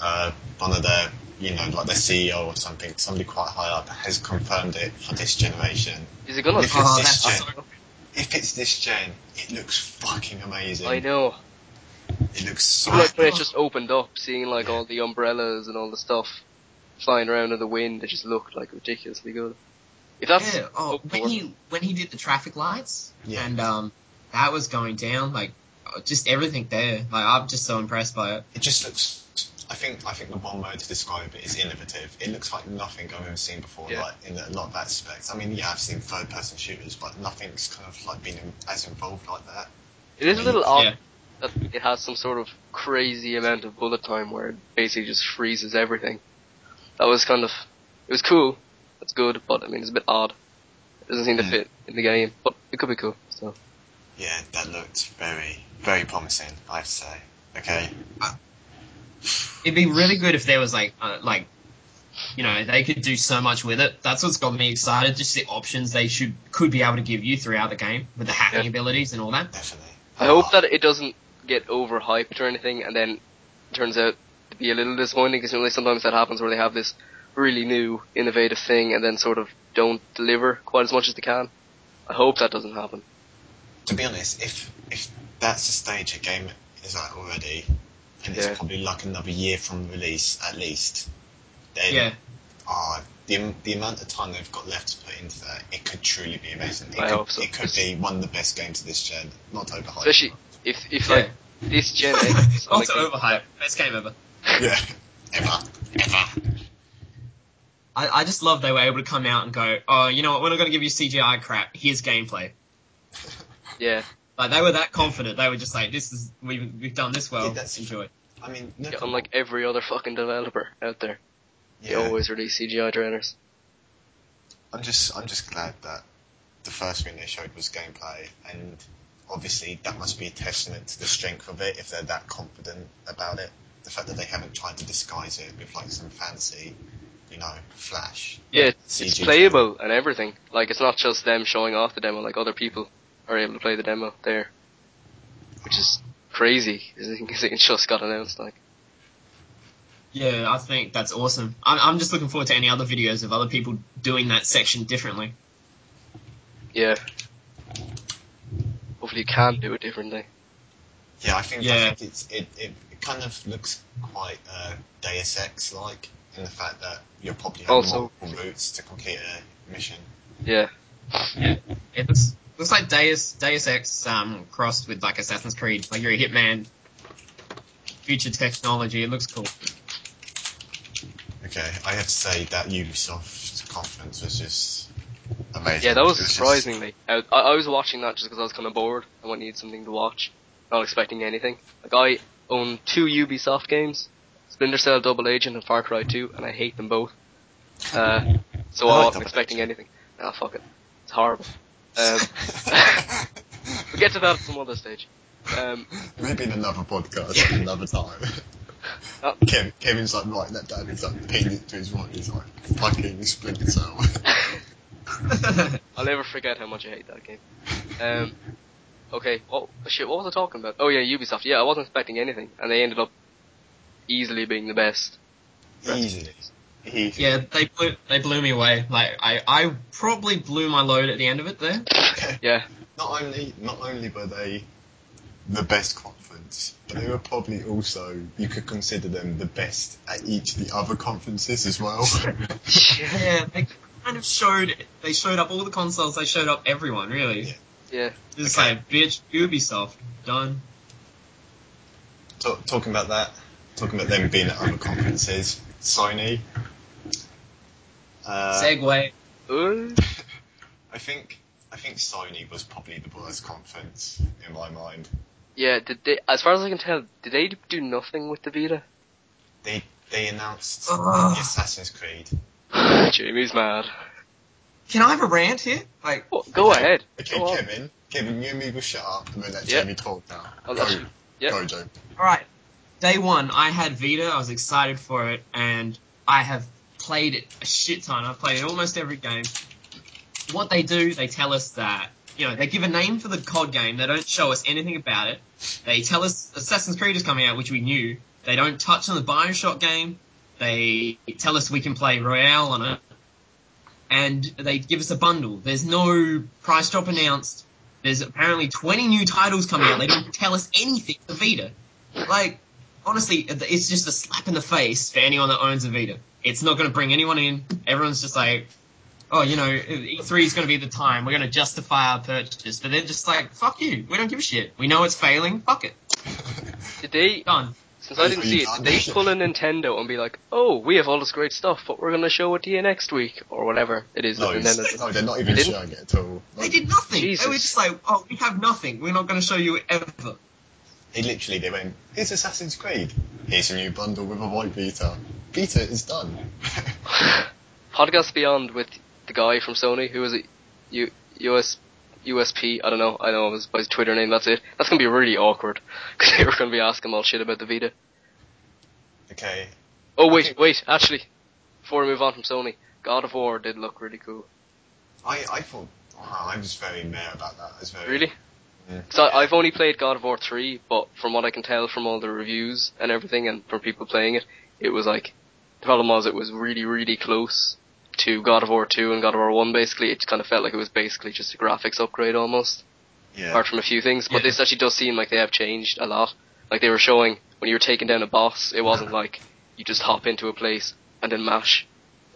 uh, one of their, you know, like their CEO or something, somebody quite high up, has confirmed it for this generation. Is it gonna? If Oh, it's this gen, if it's this gen, it looks fucking amazing. I know. It looks so. Like when it just opened up, seeing like all the umbrellas and all the stuff flying around in the wind, it just looked like ridiculously good. If that's yeah. Oh, when he when he did the traffic lights Yeah. and um that was going down like uh, just everything there. Like I'm just so impressed by it. It just looks. I think I think the one word to describe it is innovative. It looks like nothing I've ever seen before, Yeah. like in a lot of aspects. I mean, yeah, I've seen third-person shooters, but nothing's kind of like been as involved like that. it is a little odd Yeah. that it has some sort of crazy amount of bullet time where it basically just freezes everything. That was kind of it was cool. That's good, but I mean it's a bit odd. It doesn't seem to Mm. fit in the game, but it could be cool. So Yeah, that looked very, very promising. I have to say. Okay. It'd be really good if there was like uh, like you know they could do so much with it. That's what's got me excited. Just the options they should could be able to give you throughout the game with the hacking Yeah. abilities and all that. Definitely. I hope Ah, that it doesn't get overhyped or anything, and then turns out to be a little disappointing because you know, sometimes that happens where they have this really new, innovative thing and then sort of don't deliver quite as much as they can. I hope that doesn't happen. To be honest, if if that's the stage a game is at already, and it's Yeah. probably like another year from release at least, then Yeah. ah, the the amount of time they've got left to put into that, it could truly be amazing. It I could, hope so. It could be one of the best games of this gen, not overhyped. Especially if if Yeah. like this gen ends on a overhyped. Best game ever. yeah, ever, ever. I, I just love they were able to come out and go, oh, you know what, we're not going to give you CGI crap. Here's gameplay. yeah, Like they were that confident. They were just like, this is we've we've done this well. Yeah, that's- Enjoy. I mean, yeah, unlike every other fucking developer out there, they always release CGI trailers. I'm just I'm just glad that the first thing they showed was gameplay, and obviously that must be a testament to the strength of it if they're that confident about it. The fact that they haven't tried to disguise it with like some fancy, you know, flash. Yeah, it's, it's playable and everything. Like it's not just them showing off the demo. Like other people are able to play the demo there, which is crazy. Because it just got announced. Like Yeah, I think that's awesome. I'm, I'm just looking forward to any other videos of other people doing that section differently. yeah. Hopefully you can do it differently. Yeah, I think, I Yeah. think it's it, it, it kind of looks quite uh, Deus Ex like in the fact that you're probably have Also- multiple routes to complete a mission. Yeah. It looks looks like Deus Deus Ex um, crossed with like Assassin's Creed. Like you're a hitman. Future technology. It looks cool. Okay, I have to say that Ubisoft conference was just amazing. Yeah, that was It just- surprisingly. I, I I was watching that just because I was kind of bored. I wanted something to watch, not expecting anything. Like I own two Ubisoft games, Splinter Cell Double Agent and Far Cry 2, and I hate them both. Uh, so I I, like wasn't expecting Agent. anything. Ah, fuck it. It's horrible. Um, we'll get to that at some other stage. Um, Maybe in another podcast, at another time. Kev, Kevin's like writing that down. He's like pinning it to his right. He's like fucking Splinter Cell. I'll never forget how much I hate that game. Um, okay, oh shit, what was I talking about? Oh yeah, Ubisoft. Yeah, I wasn't expecting anything, and they ended up easily being the best. Easily. Easily. yeah, they blew they blew me away. Like I I probably blew my load at the end of it there. Yeah, Not only not only were they the best conference, but they were probably also you could consider them the best at each of the other conferences as well. Yeah, they kind of showed they showed up all the consoles. They showed up everyone really. Yeah. Yeah. Just Okay. like bitch, Ubisoft done. Talk, talking about that, talking about them being at other conferences, Sony. Uh, Segue. I think I think Sony was probably the worst conference in my mind. yeah. Did they? As far as I can tell, did they do nothing with the Vita? They they announced Ugh. the Assassin's Creed. Jamie's mad. Can I have a rant here? Like, Oh, go Okay. ahead. Okay, Go on. Kevin, Kevin, you and me will shut up and then let Yeah. Jamie talk now. I'll go, let you- yeah. go, Joe. all right, day one, I had Vita. I was excited for it, and I have played it a shit ton. I've played it almost every game. What they do, they tell us that you know they give a name for the COD game. They don't show us anything about it. They tell us Assassin's Creed is coming out, which we knew. They don't touch on the Bioshock game. They tell us we can play Royale on it. And they give us a bundle. There's no price drop announced. There's apparently 20 new titles coming out. They don't tell us anything for Vita. Like, honestly, it's just a slap in the face for anyone that owns a Vita. It's not going to bring anyone in. Everyone's just like, oh, you know, E3 is going to be the time. We're going to justify our purchase. But they're just like, fuck you. We don't give a shit. We know it's failing. Fuck it. Did they? Done. Since I didn't see it, did they pull a Nintendo and be like, "Oh, we have all this great stuff, but we're gonna show it to you next week or whatever it is." No, that it's- Nintendo. no, they're not even They didn't? showing it at all. They did nothing. Jesus. They were just like, oh, we have nothing. We're not going to show you ever. They literally they went, here's Assassin's Creed. Here's a new bundle with a white Vita. Vita is done. Podcast Beyond with the guy from Sony who was it? U, US, USP. I don't know. I know it was by his Twitter name. That's it. That's gonna be really awkward because they were gonna be asking him all shit about the Vita. okay. Oh wait, think- wait. Actually, before we move on from Sony, God of War did look really cool. I, I thought oh, I was very mad about that. I was very Really? Mm. Because I've only played God of War 3, but from what I can tell from all the reviews and everything, and from people playing it, it was like, the problem was it was really, really close to God of War 2 and God of War 1 basically. It kind of felt like it was basically just a graphics upgrade almost, yeah. apart from a few things. But Yeah. this actually does seem like they have changed a lot. Like they were showing, when you were taking down a boss, it wasn't like you just hop into a place and then mash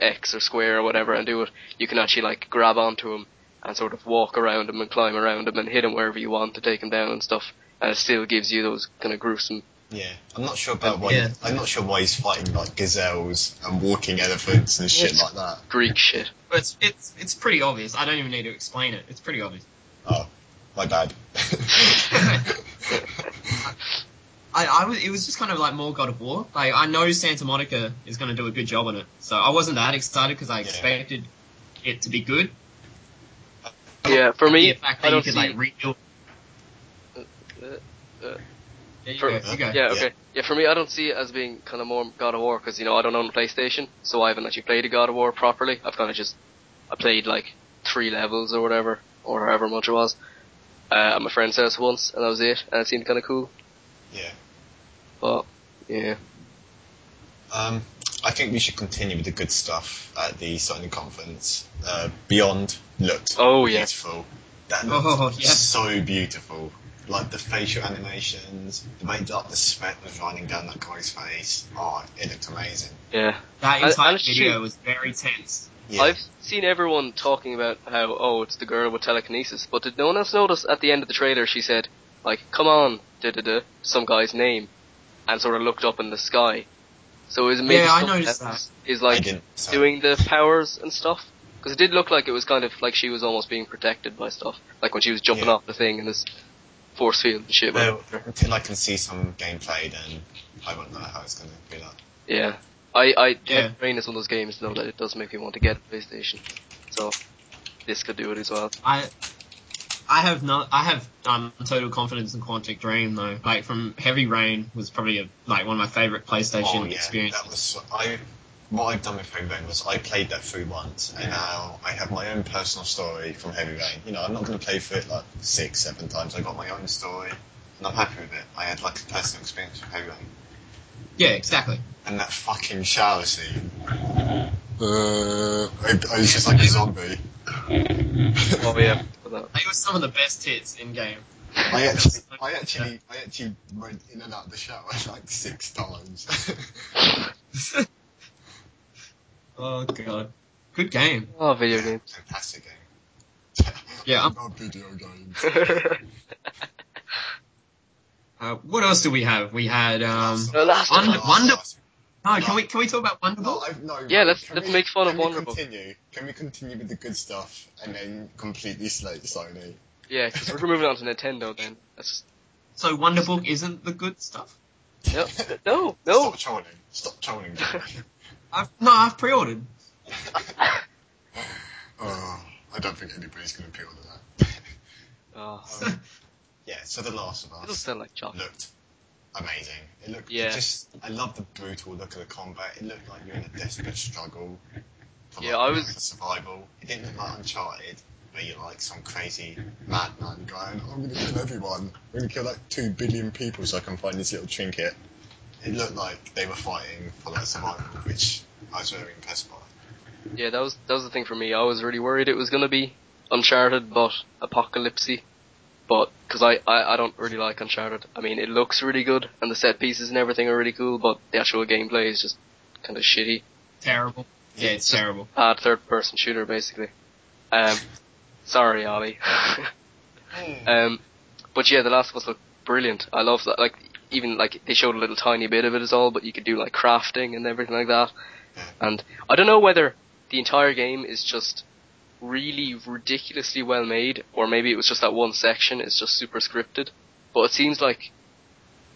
X or square or whatever and do it. You can actually like grab onto him and sort of walk around him and climb around him and hit him wherever you want to take him down and stuff. And it still gives you those kind of gruesome. Yeah, I'm not sure about why. Yeah. I'm not sure why he's fighting like gazelles and walking elephants and shit Yes. like that. Greek shit. But it's, it's, it's pretty obvious. I don't even need to explain it. It's pretty obvious. Oh, my bad. I, I was, it was just kind of like more God of War. Like, I know Santa Monica is going to do a good job on it. So I wasn't that excited because I Yeah. expected it to be good. Yeah, for me, the fact that I don't could see. like rebuild. Uh, There you for- go. You go. yeah, okay. Yeah, for me, I don't see it as being kind of more God of War because you know I don't own a PlayStation, so I haven't actually played a God of War properly. I've kind of just I played like three levels or whatever, or however much it was, uh, at my friend's house once, and that was it. And it seemed kind of cool, yeah. but yeah, Um, I think we should continue with the good stuff at the Sony conference. Uh, Beyond looked Oh, yeah. beautiful. That looked Oh, yeah. so beautiful. Like the facial animations, the way that the sweat was running down that guy's face. Oh, it looked amazing. yeah. That I- entire I video was very tense. Yeah. I've seen everyone talking about how oh it's the girl with telekinesis, but did no one else notice at the end of the trailer she said like come on da da da some guy's name, and sort of looked up in the sky. So is it maybe Yeah, I noticed else is I like doing the powers and stuff? Because it did look like it was kind of like she was almost being protected by stuff, like when she was jumping Yeah. off the thing and this force field and shit. went Well, until I can see some gameplay, then I won't know how it's going to be like. Yeah, I I Yeah. Heavy Rain is one of those games though that it does make me want to get a PlayStation. So this could do it as well. I I have not I have um total confidence in Quantic Dream though. Like from Heavy Rain was probably a, like one of my favorite PlayStation oh yeah, experiences. that was. I what I've done with Heavy Rain was I played that through once, and now I have my own personal story from Heavy Rain. You know, I'm not going to play through it like six, seven times. I got my own story, and I'm happy with it. I had like a personal experience with Heavy Rain, Yeah, exactly. and that fucking shower scene. Uh, I, I was just like a zombie. Oh yeah, for that. They were some of the best hits in game. I actually, I actually, I actually went in and out of the shower like six times. oh god, good game. Oh, video games. Fantastic game. Yeah, I'm- Not video games. Uh, what else do we have? We had um. The Last Wonder- Wonder- No, can we can we talk about No, Wonderful? I've, no, Yeah, let's- let's we- make fun of can we Wonderful. Continue? Can we continue with the good stuff and then completely slate Sony? Yeah, because we're moving on to Nintendo then. That's So Wonderbook isn't the good stuff. no, no, no. Stop trolling. Stop trolling. I've, no, I've pre-ordered. oh, I don't think anybody's going to appeal to that. Oh, Um, yeah, so The Last of Us. it does Us sound like chocolate. looked amazing. It looked Yeah. just. I love the brutal look of the combat. It looked like you're in a desperate struggle. For, Yeah, like, I was- survival. It didn't look like Uncharted, where you're like some crazy madman going, oh, "I'm going to kill everyone. I'm going to kill like two billion people so I can find this little trinket." It looked like they were fighting for like survival, which I was very impressed by. Yeah, that was that was the thing for me. I was really worried it was gonna be Uncharted, but apocalypsy. But because I, I I don't really like Uncharted. I mean, it looks really good and the set pieces and everything are really cool, but the actual gameplay is just kind of shitty. Terrible. Yeah, it's terrible. Bad third person shooter basically. Um, sorry, Ollie. um, but yeah, The Last of Us looked brilliant. I love that. Like even like they showed a little tiny bit of it as all, but you could do like crafting and everything like that. And I don't know whether the entire game is just really ridiculously well made, or maybe it was just that one section is just super scripted. But it seems like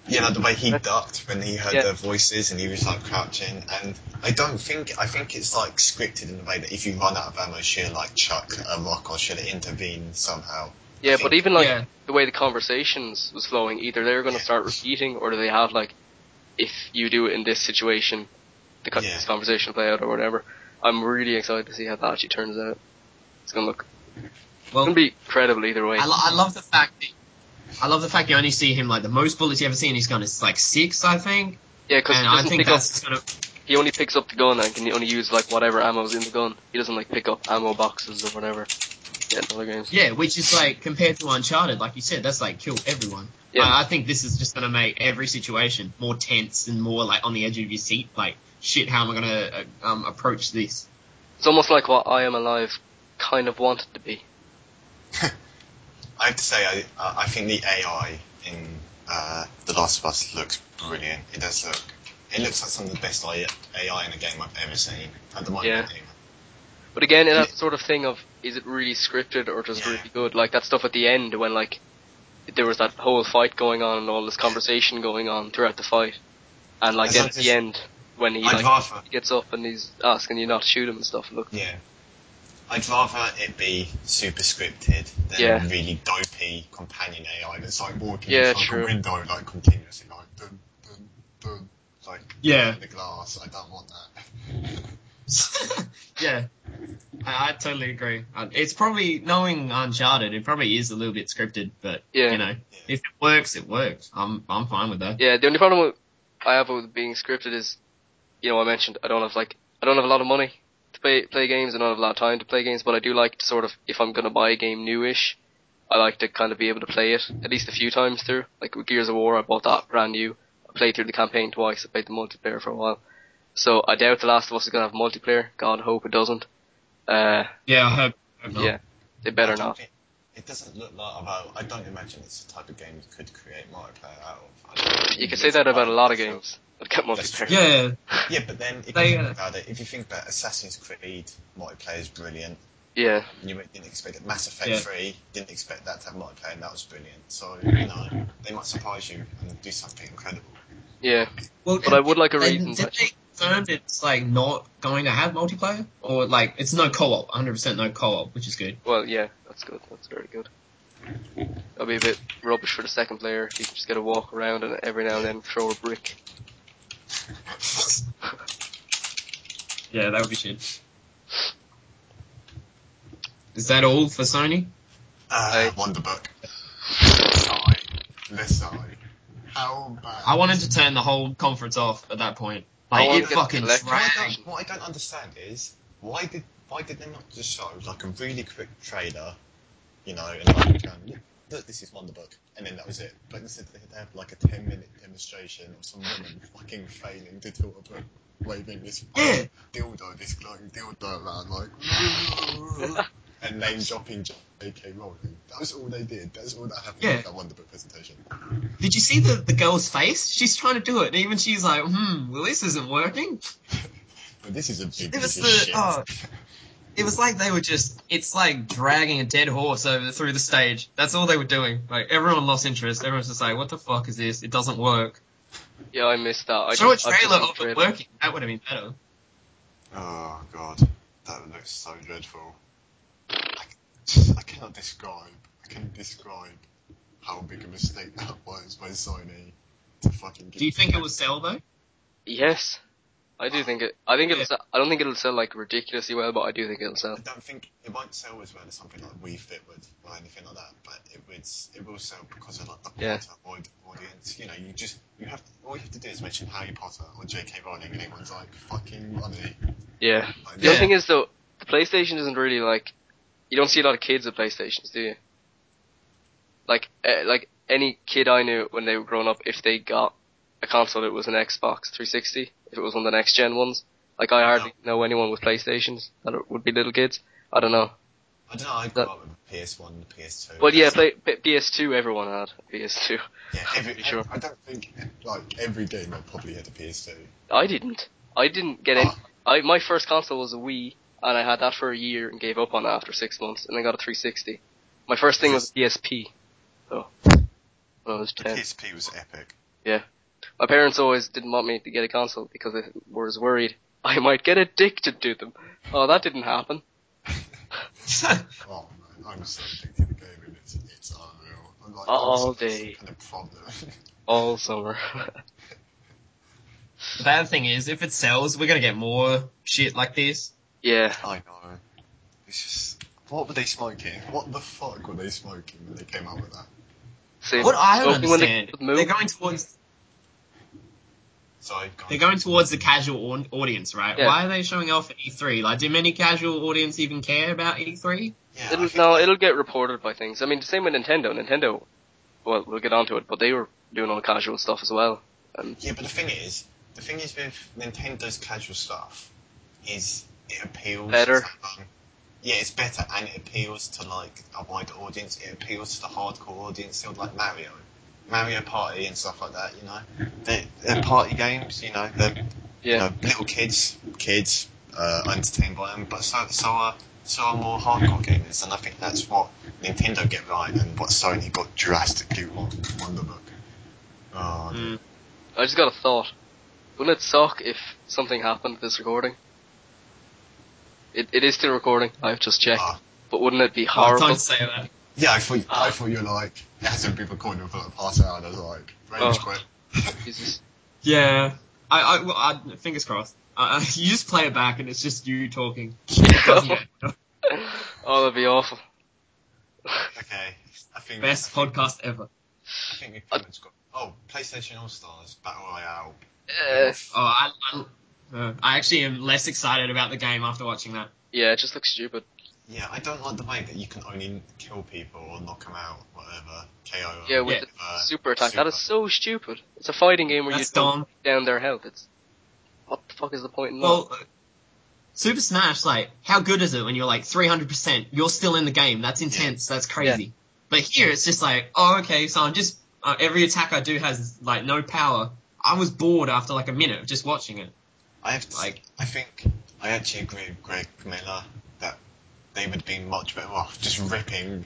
Yeah, like the way he ducked when he heard Yeah. their voices and he was like crouching. And I don't think I think it's like scripted in the way that if you run out of ammo, she'll like chuck a rock or she'll intervene somehow. yeah, but even like yeah. the way the conversations was flowing, either they're going to Yeah. start repeating, or do they have like, if you do it in this situation, the Yeah. this conversation will play out or whatever. I'm really excited to see how that actually turns out. It's gonna look, Well, it's gonna be credible either way. I, lo- I love the fact that I love the fact you only see him like the most bullets you ever see in his gun is like six, I think. yeah, because he I think pick up. gonna He only picks up the gun and can only use like whatever ammo's in the gun. He doesn't like pick up ammo boxes or whatever. Yeah, in other games. yeah, which is like compared to Uncharted, like you said, that's like kill everyone. Yeah. I, I think this is just gonna make every situation more tense and more like on the edge of your seat. Like shit, how am I gonna uh, um, approach this? It's almost like what I Am Alive kind of wanted to be. I have to say, I I think the AI in uh, The Last of Us looks brilliant. It does look. It looks like some of the best AI in a game I've ever seen at the moment. Yeah. But again, that sort of thing of is it really scripted or just Yeah. really good? Like that stuff at the end when like there was that whole fight going on and all this conversation going on throughout the fight, and like As then at the end when he I'd like he gets up and he's asking you not to shoot him and stuff. Look, Yeah. I'd rather it be super scripted than Yeah. really dopey companion AI that's like walking Yeah, through true. a window like continuously like dun dun dun like Yeah. the glass. I don't want that. yeah, I, I totally agree. Uh, It's probably knowing Uncharted, it probably is a little bit scripted, but Yeah. you know, if it works, it works. I'm I'm fine with that. yeah. The only problem with, I have with being scripted is, you know, I mentioned I don't have like I don't have a lot of money to play play games. I don't have a lot of time to play games, but I do like to sort of if I'm gonna buy a game newish, I like to kind of be able to play it at least a few times through. Like with Gears of War, I bought that brand new. I played through the campaign twice. I played the multiplayer for a while. So I doubt The Last of Us is gonna have multiplayer. God hope it doesn't. Uh, Yeah, I hope. hope not. yeah, they better don't not. It doesn't look like about. I don't imagine it's the type of game you could create multiplayer out of. I You can say that about a lot of games. But get That's multiplayer. Yeah, Yeah, but then if They, you think uh, about it, if you think about Assassin's Creed multiplayer is brilliant. Yeah. You didn't expect it. Mass Effect Yeah. 3 didn't expect that to have multiplayer, and that was brilliant. So you know they might surprise you and do something incredible. Yeah. well, But I would like a and reason. Did to- they confirm it's like not going to have multiplayer, or like it's no co-op, 100 percent no co-op, which is good. Well, yeah, that's good. That's very good. That'll be a bit rubbish for the second player. if You can just get a walk around and every now and then throw a brick. Yeah, that would be shit. Is that all for Sony? Uh, Hey. Wonderbook. Sigh. Let's sigh. How bad? I wanted to turn the whole conference off at that point. I Like wanna it fucking the What I, dragged. don't, what I don't understand is why did why did they not just show like a really quick trailer, you know, and like um, look, this is Wonderbook. And then that was it. But instead they have like a 10 minute demonstration of some woman fucking failing to tilt a book, waving this dildo, this glowing dildo around like, and name dropping J.K. Rowling. That was all they did. That's all that happened Yeah. at that Wonder Book presentation. Did you see the, the girl's face? She's trying to do it, and even she's like, hmm, well, this isn't working. But this is a big It was the- shit. oh. It was like they were just, it's like dragging a dead horse over through the stage. That's all they were doing. Like, everyone lost interest. Everyone's just like, what the fuck is this? It doesn't work. Yeah, I missed that. I Show a just, I've trailer just of it working. That would have been better. Oh god, that looks so dreadful. I, I cannot describe. I cannot describe how big a mistake that was by Sony to fucking. Get Do you think it will sell though? Yes, I do think it. I think it'll. Yeah. Sell, I don't think it'll sell like ridiculously well, but I do think it'll sell. I don't think it won't sell as well as something like Wii Fit would or anything like that, but it would. It will sell because of like the Yeah. Potter audience. You know, you just you have all you have to do is mention Harry Potter or J.K. Rowling, and everyone's like fucking money. Yeah. Like, The Yeah. other thing is though, the PlayStation isn't really like. You don't see a lot of kids with PlayStations, do you? Like, uh, like any kid I knew when they were growing up, if they got a console, it was an Xbox 360. If it was one of the next gen ones, like I hardly know anyone with PlayStations that would be little kids. I don't know. I don't know. I grew That- up with PS1, and PS2. Well, yeah, play, P- PS2. Everyone had a PS2. Yeah, every, sure. I don't think like every gamer probably had a PS2. I didn't. I didn't get any. Ah. I my first console was a Wii, and I had that for a year and gave up on it after six months, and then got a 360. My first thing was a PSP. So when I was The ten. PSP was epic. My parents always didn't want me to get a console because they was worried I might get addicted to them. Oh, that didn't happen. Oh man, I'm so addicted to gaming. It's it's unreal. I'm like All I'm day. Some kind of. All summer. the bad thing is, if it sells, we're gonna get more shit like this. yeah. I know. It's just what were they smoking? What the fuck were they smoking when they came out with that? Same. What I don't Smoking they understand, they're going towards Sorry, they're going towards the casual audience, right? Yeah. Why are they showing off at E3? Like, do many casual audience even care about E E3? Yeah, It'll, no, like- it'll get reported by things. I mean, the same with Nintendo. Nintendo, well, we'll get onto it, but they were doing all casual stuff as well. And Yeah, but the thing is, the thing is with Nintendo's casual stuff is it appeals Better. To, um, yeah, it's better and it appeals to like a wider audience. It appeals to the hardcore audience, sort of like Mario, Mario Party and stuff like that. You know, they're, they're party games. You know, they're you know, little kids, kids uh, are entertained by them, but so so are so are more hardcore gamers, and I think that's what Nintendo get right and what Sony got drastically wrong on the book. Oh, Mm. I just got a thought. Wouldn't it suck if something happened to this recording? It, it is still recording. I've just checked. Ah. But wouldn't it be Oh, horrible? don't say that. Yeah, I thought I thought you were like it hasn't been recorded for like past hour. And I was like, rage Oh. quit. Yeah. I, I, well, I fingers crossed. Uh, you just play it back and it's just you talking. It doesn't get- oh, that'd be awful. okay, I think Best podcast ever. I think we've pretty much got. Oh, PlayStation All Stars Battle Royale. Uh, Oh, I, I, uh, I actually am less excited about the game after watching that. yeah, it just looks stupid. Yeah, I don't like the way that you can only kill people or knock them out, whatever. KO. 'em, Yeah, with Yeah. the uh, super attack. That is so stupid. It's a fighting game where That's you don't dumb. down their health. It's what the fuck is the point in that? Well, uh, Super Smash, like, how good is it when you're like 300%? You're still in the game. That's intense. That's crazy. But here it's just like, oh, okay, so I'm just, uh, every attack I do has like no power. I was bored after like a minute of just watching it. I have to, like- I think I actually agree with Greg Miller that they would be much better off just ripping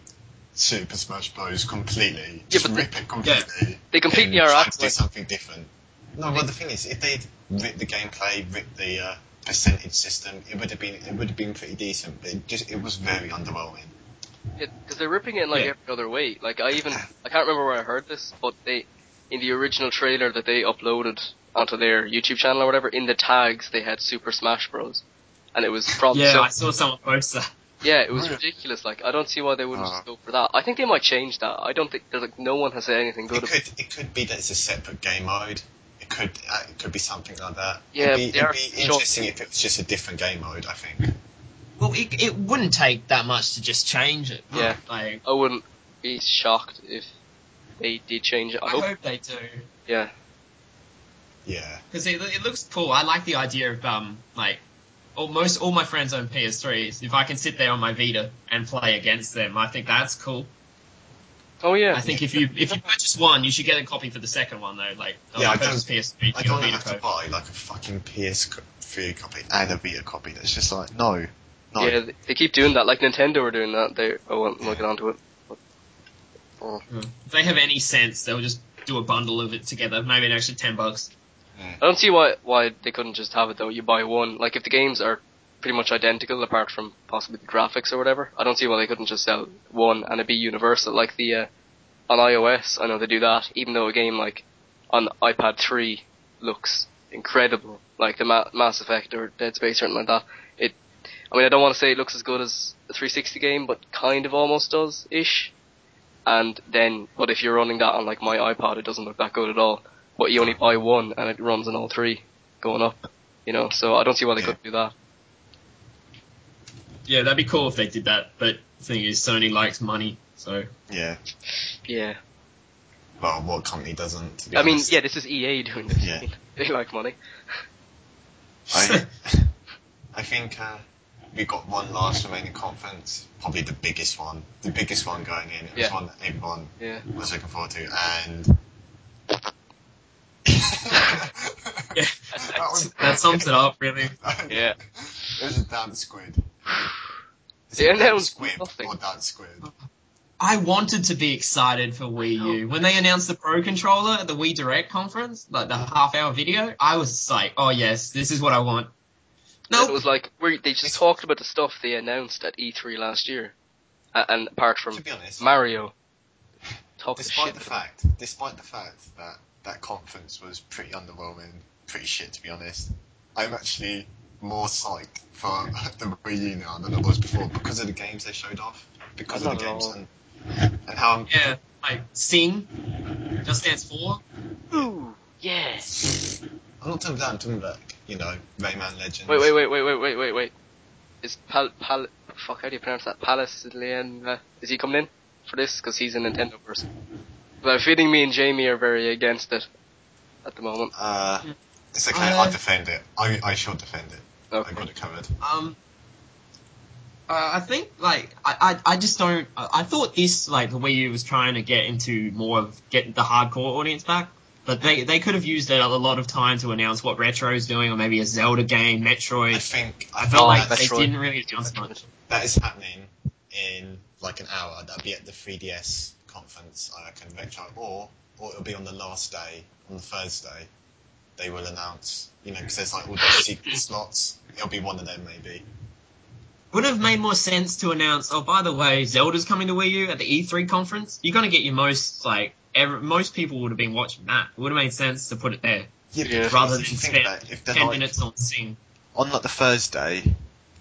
Super Smash Bros. completely. Just but they- rip it completely. They completely and are try to do something different. No, but the thing is, if they'd ripped the gameplay, ripped the uh, percentage system, it would have been it would have been pretty decent. But it just it was very underwhelming. because they're ripping it in like Yeah. every other way. Like I even I can't remember where I heard this, but they in the original trailer that they uploaded onto their YouTube channel or whatever, in the tags they had Super Smash Bros. And it was probably Yeah, so, I saw someone post that. Yeah, it was Really? ridiculous. Like I don't see why they wouldn't Uh. just go for that. I think they might change that. I don't think there's like no one has said anything good. It could it could be that it's a separate game mode. It could uh, it could be something like that. Yeah, it'd be, it'd be interesting if it was just a different game mode. I think. Well, it, it wouldn't take that much to just change it. Yeah. Like, I wouldn't be shocked if they did change it. I I hope. hope they do. Yeah. Yeah. Because it, it looks cool. I like the idea of um like almost all my friends own PS3s. If I can sit there on my Vita and play against them, I think that's cool. Oh yeah. I think if you if you purchase one, you should get a copy for the second one though. Like oh, Yeah, I purchase PS3, I you don't a Vita have to code. buy like a fucking PS3 copy and a Vita copy. That's just like no, no. Yeah, they- they keep doing that. Like Nintendo are doing that. They. Oh, well, we'll get onto it. But, oh. If they have any sense, they'll just do a bundle of it together. Maybe an extra ten bucks. I don't see why why they couldn't just have it though. You buy one. Like if the games are pretty much identical apart from possibly the graphics or whatever, I don't see why they couldn't just sell one and it be universal. Like the uh, on iOS, I know they do that. Even though a game like on iPad 3 looks incredible, like the Ma- Mass Effect or Dead Space or something like that. It, I mean, I don't want to say it looks as good as a 360 game, but kind of almost does ish. And then, but if you're running that on like my iPod, it doesn't look that good at all. But you only buy one and it runs on all three going up. You know, so I don't see why they Yeah. couldn't do that. Yeah, that'd be cool if they did that. But the thing is, Sony likes money, so Yeah. Yeah. Well, what company doesn't? To be I mean, yeah, this is EA doing this. Yeah. they like money. I, I think uh, we got one last remaining conference, probably the biggest one, the biggest one going in. It was Yeah. one that everyone Yeah. was looking forward to, and. Yeah, That was- that sums it up really. Yeah. It was a damn squid. Is They it damn announced squid nothing. or damn squid? I wanted to be excited for Wii U. When they announced the Pro controller at the Wii Direct conference, like the half hour video, I was like, oh yes, this is what I want. No, Nope. it was like where they just talked about the stuff they announced at E3 last year, uh, and apart from To be honest, Mario, talk the despite shit. the fact, despite the fact that that conference was pretty underwhelming, pretty shit to be honest, I'm actually more psyched for the Wii U now than I was before because of the games they showed off, because of the games and, and how Yeah, like Sing, Just Dance 4. it. Ooh, yeah. I'm not talking about, I'm talking about you know Rayman Legends. Wait, wait, wait, wait, wait, wait, wait, wait. Is Pal Pal fuck? How do you pronounce that? Palace Palestinian? Uh, is he coming in for this? Because he's a Nintendo person. But I'm feeling me and Jamie are very against it at the moment. Uh, it's okay. Uh, I'll defend it. I I shall defend it. I Okay. got it covered. Um, uh, I think like I, I I just don't. I, I thought this like the way you was trying to get into more of getting the hardcore audience back, but they they could have used it a lot of time to announce what Retro is doing, or maybe a Zelda game, Metroid. I Metroid. think I, I felt felt like that's- they Metroid. didn't really announce much. that is happening in like an hour. That'll be at the 3DS conference, I reckon, Retro, or or it'll be on the last day, on the Thursday. They will announce, you know, because there's like all the secret slots. It'll be one of them, maybe. Would have made more sense to announce. Oh, by the way, Zelda's coming to Wii U at the E3 conference. You're gonna get your most like. Every, most people would have been watching that. It would have made sense to put it there Yeah, Yeah. rather than spend if ten like, minutes on Sing. on like the Thursday,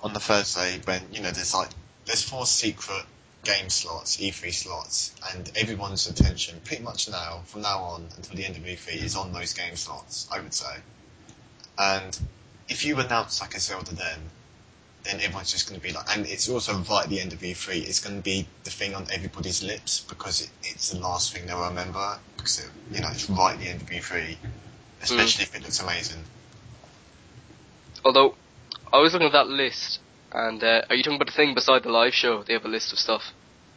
on the Thursday when you know there's like there's four secret game slots, E3 slots, and everyone's attention pretty much now from now on until the end of E3 is on those game slots. I would say, and if you announce like a Zelda then. Then everyone's just going to be like, and it's also right at the end of E3. It's going to be the thing on everybody's lips because it, it's the last thing they'll remember because it, you know it's right at the end of E3, especially mm. if it looks amazing. Although, I was looking at that list, and uh, are you talking about the thing beside the live show? They have a list of stuff.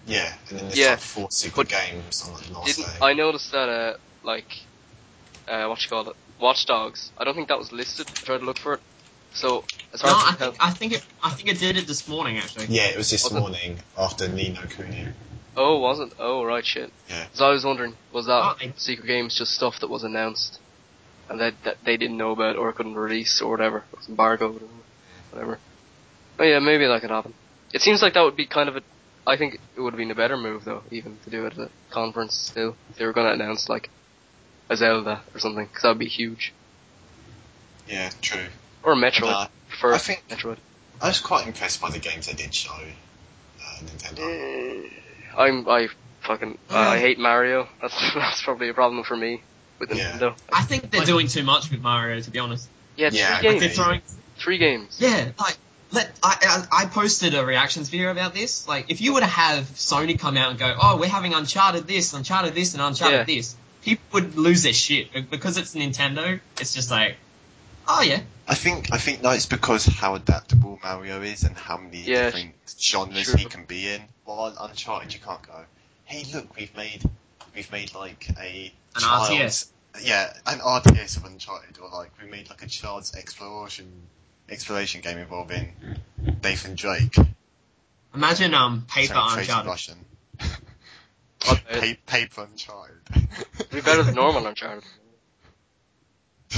Yeah, and then there's Yeah, like four secret games on the last Didn't day. I noticed that? Uh, like, uh, what you call it? Watch Dogs. I don't think that was listed. I tried to look for it. So as No, as I I can think I think it I think it did it this morning actually. Yeah, it was this Was it? morning after Ni no Kuni. Oh, was it? Oh, right, shit. Yeah. So I was wondering, was that Oh, they- Secret Games just stuff that was announced and that, that they didn't know about or couldn't release or whatever? It was embargoed or whatever. Oh yeah, maybe that could happen. It seems like that would be kind of a. I think it would have been a better move though, even to do it at a conference still. If they were going to announce like a Zelda or something, because that would be huge. Yeah, true. Or a Metroid. Nah, Prefer I think- Metroid. I was quite impressed by the games they did show. Uh, Nintendo. I'm I fucking I I hate Mario. That's that's probably a problem for me with Yeah. Nintendo. I think they're doing too much with Mario to be honest. Yeah, Yeah, three I They're games. throwing Three games. yeah, like let I, I I posted a reactions video about this. Like, if you were to have Sony come out and go, "Oh, we're having Uncharted this, Uncharted this, and Uncharted Yeah. this," people would lose their shit because it's Nintendo. It's just like, oh yeah, I think I think no, it's because how adaptable Mario is and how many Yeah, different genres true. he can be in. Well, on Uncharted, you can't go. Hey, look, we've made we've made like a An child's yeah an RTS of Uncharted, or like we made like a child's exploration exploration game involving Nathan Drake. imagine um paper Sorry, Uncharted. Russian. Pa- paper Uncharted. It'd be better than normal Uncharted.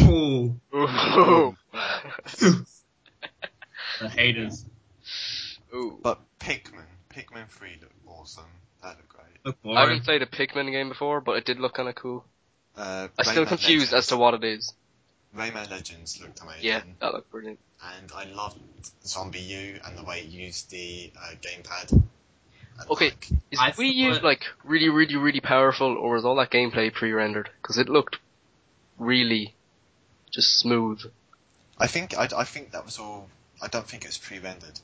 Ooh, Ooh. the haters Ooh. but Pikmin, Pikmin 3 looked awesome. That looked great. look I haven't played a Pikmin game before, but it did look kind of cool. Uh, I'm still Rayman confused as to what it is. Rayman Legends looked amazing. Yeah, that looked brilliant. And I loved ZombiU and the way it used the uh, gamepad. And, Okay. like, Is I Wii U like really, really, really powerful, or was all that gameplay pre-rendered? Because it looked really just smooth. I think I, I think that was all. I don't think it was pre-rendered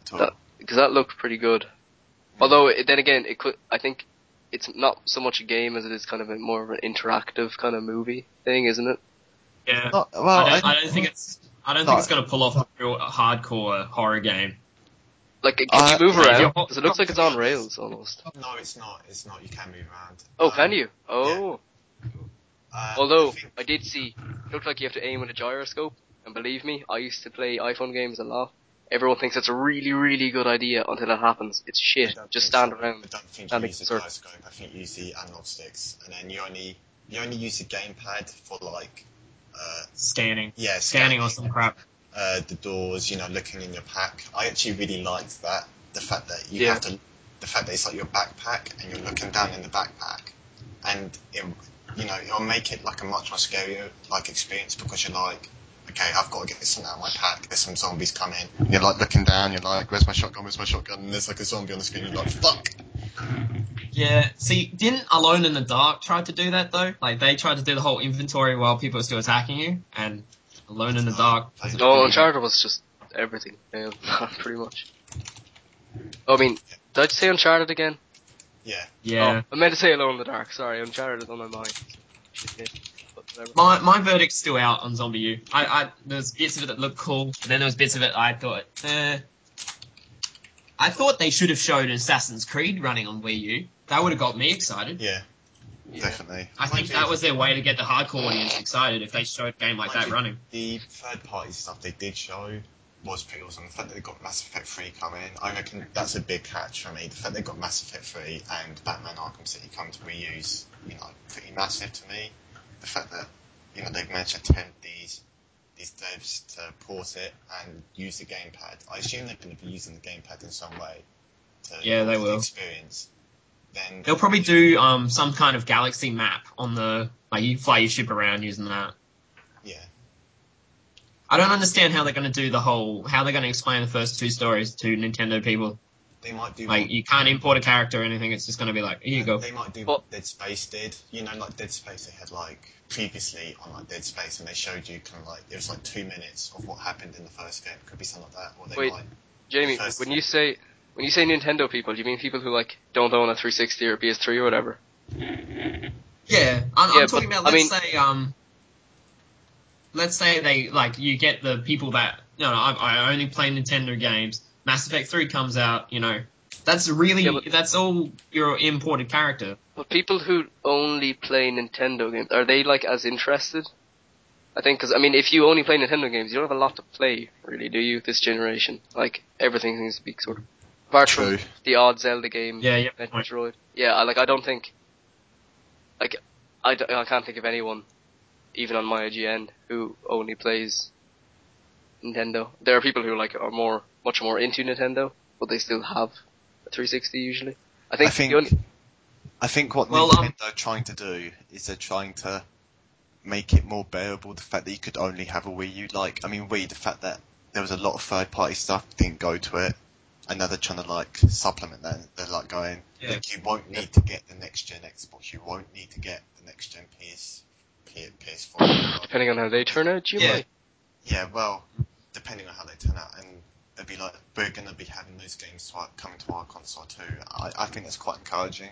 at all. Because that looked pretty good. Although it, then again, it could. I think it's not so much a game as it is kind of a more of an interactive kind of movie thing, isn't it? yeah, Not, well, I don't, I don't think it's I don't No. think it's gonna pull off a real hardcore horror game. Like, can Uh, you move around? Because it looks like it's on rails almost. No, it's not. It's not. You can move around. Oh, Um, can you? Oh. Uh, Although I think- I did see, it looked like you have to aim with a gyroscope. And believe me, I used to play iPhone games a lot. Everyone thinks it's a really, really good idea until it happens. It's shit. Just stand so. around. I don't think Stand you in use the gyroscope. I think you use the analog sticks, and then you only you only use the gamepad for like uh, Scanning, yeah scanning or some crap. uh, the doors, you know, looking in your pack. I actually really liked that. The fact that you Yeah. have to, the fact that it's like your backpack and you're looking down in the backpack, and it, you know, it'll make it like a much more scarier like experience because you're like, okay, I've got to get something out of my pack. There's some zombies coming. You're like looking down. You're like, where's my shotgun? Where's my shotgun? And there's like a zombie on the screen. You're like, fuck. Yeah, see, didn't Alone in the Dark try to do that though? Like they tried to do the whole inventory while people are still attacking you, and Alone in the Dark. was a No, Uncharted was just everything. Yeah, pretty much. I mean, did I just say Uncharted again? Yeah. Yeah. Oh, I meant to say Alone in the Dark. Sorry, Uncharted is on my mind. Shit, yeah. But whatever. My my verdict's still out on ZombiU. I, I there's bits of it that look cool, and then there was bits of it I thought, eh. I thought they should have showed Assassin's Creed running on Wii U. That would have got me excited. Yeah. Yeah. Definitely. I think that was their way to get the hardcore audience excited if they showed a game like that running. The third party stuff they did show was pretty awesome. The fact that they got Mass Effect 3 coming, I reckon that's a big catch for me. The fact they got Mass Effect 3 and Batman Arkham City come to Wii U's, you know, pretty massive to me. The fact that, you know, they've managed to tempt these these devs to port it and use the gamepad. I assume they're going to be using the gamepad in some way to Yeah, they the will. experience. Then They'll probably do um some kind of galaxy map on the like you fly your ship around using that. yeah, I don't understand how they're going to do the whole how they're going to explain the first two stories to Nintendo people. They might do Like what- you can't import a character or anything. It's just going to be like here you go. They might do Well- what Dead Space did. You know, like Dead Space, they had like previously on like Dead Space, and they showed you kind of like it was like two minutes of what happened in the first game. Could be something like that. Or they Wait. might. Jamie, First- when you say when you say Nintendo people, do you mean people who like don't own a 360 or PS3 or whatever? Yeah, I'm, Yeah, I'm talking but, about. Let's mean- say um, let's say they like you get the people that you know I, I only play Nintendo games. Mass Effect Three comes out. You know, that's really Yeah, but- that's all your imported character. But people who only play Nintendo games are they like as interested? I think because I mean, if you only play Nintendo games, you don't have a lot to play, really, do you? This generation, like everything seems to be sort of apart True. from the odd Zelda game, Yeah, yeah. Metroid. Yeah, like I don't think, like, I I can't think of anyone, even on my IGN, who only plays Nintendo. There are people who like are more, much more into Nintendo, but they still have a 360 usually. I think, I think. only, I think what Well, um, Nintendo are trying to do is they're trying to make it more bearable. The fact that you could only have a Wii U, like I mean, Wii. The fact that there was a lot of third party stuff didn't go to it. And now they're trying to like supplement that. They're like going, Yeah. look, you won't need to get the next gen Xbox. You won't need to get the next gen PS, PS, 4 depending on how they turn out, you Yeah. might. Yeah, well, depending on how they turn out, and they'd be like, we're going to be having those games to our, coming to our console too. I, I think that's quite encouraging.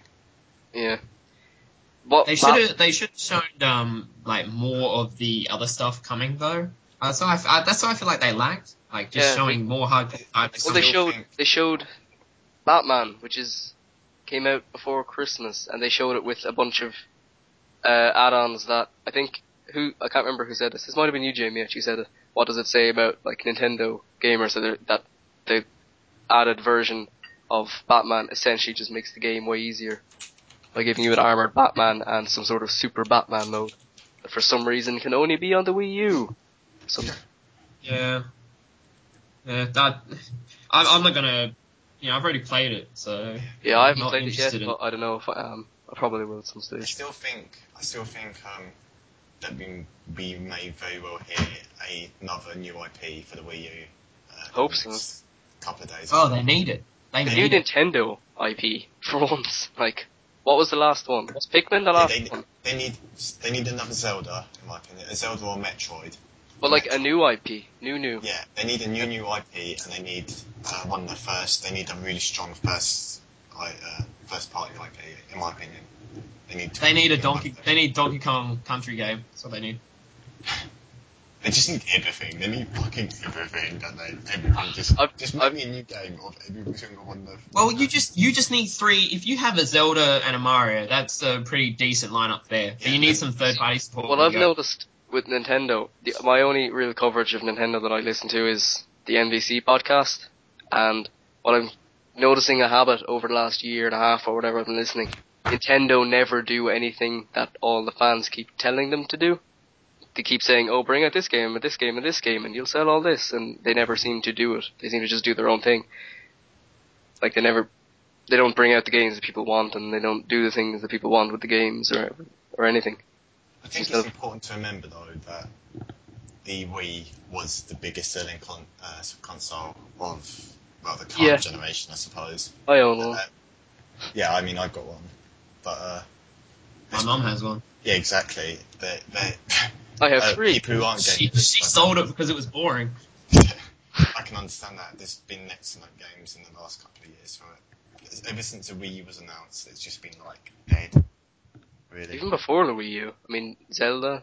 Yeah. What They should have they should have shown um like more of the other stuff coming though. Uh, so I, f- I- that's why I feel like they lacked like just Yeah. showing more hard. hard Well, they showed think- they showed Batman, which is came out before Christmas, and they showed it with a bunch of uh, add-ons that I think who I can't remember who said this. This might have been you, Jamie. Actually said it. What does it say about like Nintendo gamers that that the added version of Batman essentially just makes the game way easier by giving you an armored Batman and some sort of super Batman mode that for some reason can only be on the Wii U. Some Yeah. Yeah, that I'm, I'm not gonna. You know, I've already played it, so yeah, I haven't played it yet, interested in- but I don't know if I am. I probably will at some I still think I still think um, that we we may very well hear a, another new IP for the Wii U. Uh, Hope so. Couple of days. oh, they need it. They The new need it. Nintendo IP for once. Like, what was the last one? Was Pikmin the Yeah, last they, one? they need they need another Zelda, in my opinion, a Zelda or Metroid. But like a new IP, new new. Yeah, they need a new new IP, and they need uh, one of the first. They need a really strong first uh, first party IP, in my opinion. They need. They need a Donkey. They need Donkey Kong Country game. That's what they need. They just need everything. They need fucking everything, don't they? Everything. Just, I've- just I've- make me a new game of every single one of. Well, you just you just need three. If you have a Zelda and a Mario, that's a pretty decent lineup there. But Yeah, you need some third party support. Well, I've go. noticed with Nintendo, the, my only real coverage of Nintendo that I listen to is the NVC podcast, and what I'm noticing a habit over the last year and a half or whatever I've been listening, Nintendo never do anything that all the fans keep telling them to do. They keep saying, "Oh, bring out this game and this game and this game, and you'll sell all this," and they never seem to do it. They seem to just do their own thing. Like they never, they don't bring out the games that people want, and they don't do the things that people want with the games or or anything. I think it's important to remember though that the Wii was the biggest selling con- uh, console of well the current Yeah. generation, I suppose. I own one. Uh, yeah, I mean I've got one, but uh, My mum has one. yeah, exactly. They, they, I have uh, three. people who aren't She, gamers. she sold it because it was boring. I can understand that. There's been excellent games in the last couple of years for it. Ever since the Wii U was announced, it's just been like dead. Really. Even before the Wii U. I mean, Zelda.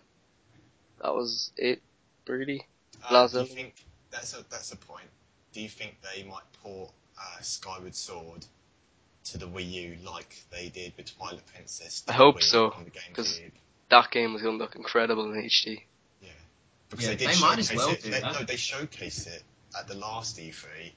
That was it, really. Uh, Last do you think that's a that's a point? Do you think they might port uh, Skyward Sword to the Wii U like they did with Twilight Princess? I hope Wii so, on the 'cause- GameCube? That game was going to look incredible in HD. Yeah, because Yeah, they did they might as well it. do they, that. No, they showcased it at the last E E3.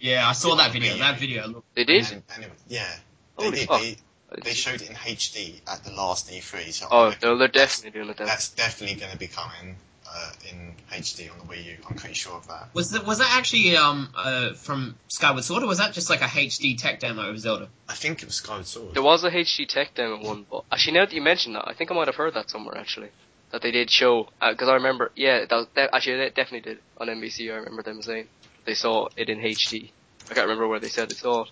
Yeah, I saw Yeah, that video. Wii That video looked. They did? And, and it, yeah, they Holy did. fuck. They, they showed it in HD at the last E3. So Oh, reckon no, they're definitely doing it then. That's definitely going to be coming uh, in HD on the Wii U. I'm pretty sure of that. Was that was that actually um uh from Skyward Sword or was that just like a HD tech demo of Zelda? I think it was Skyward Sword. There was a HD Tech demo one, but actually now that you mention that, I think I might have heard that somewhere actually. That they did show, because I remember, yeah, that, was, that actually they definitely did on NVC. I remember them saying they saw it in HD. I can't remember where they said they saw it,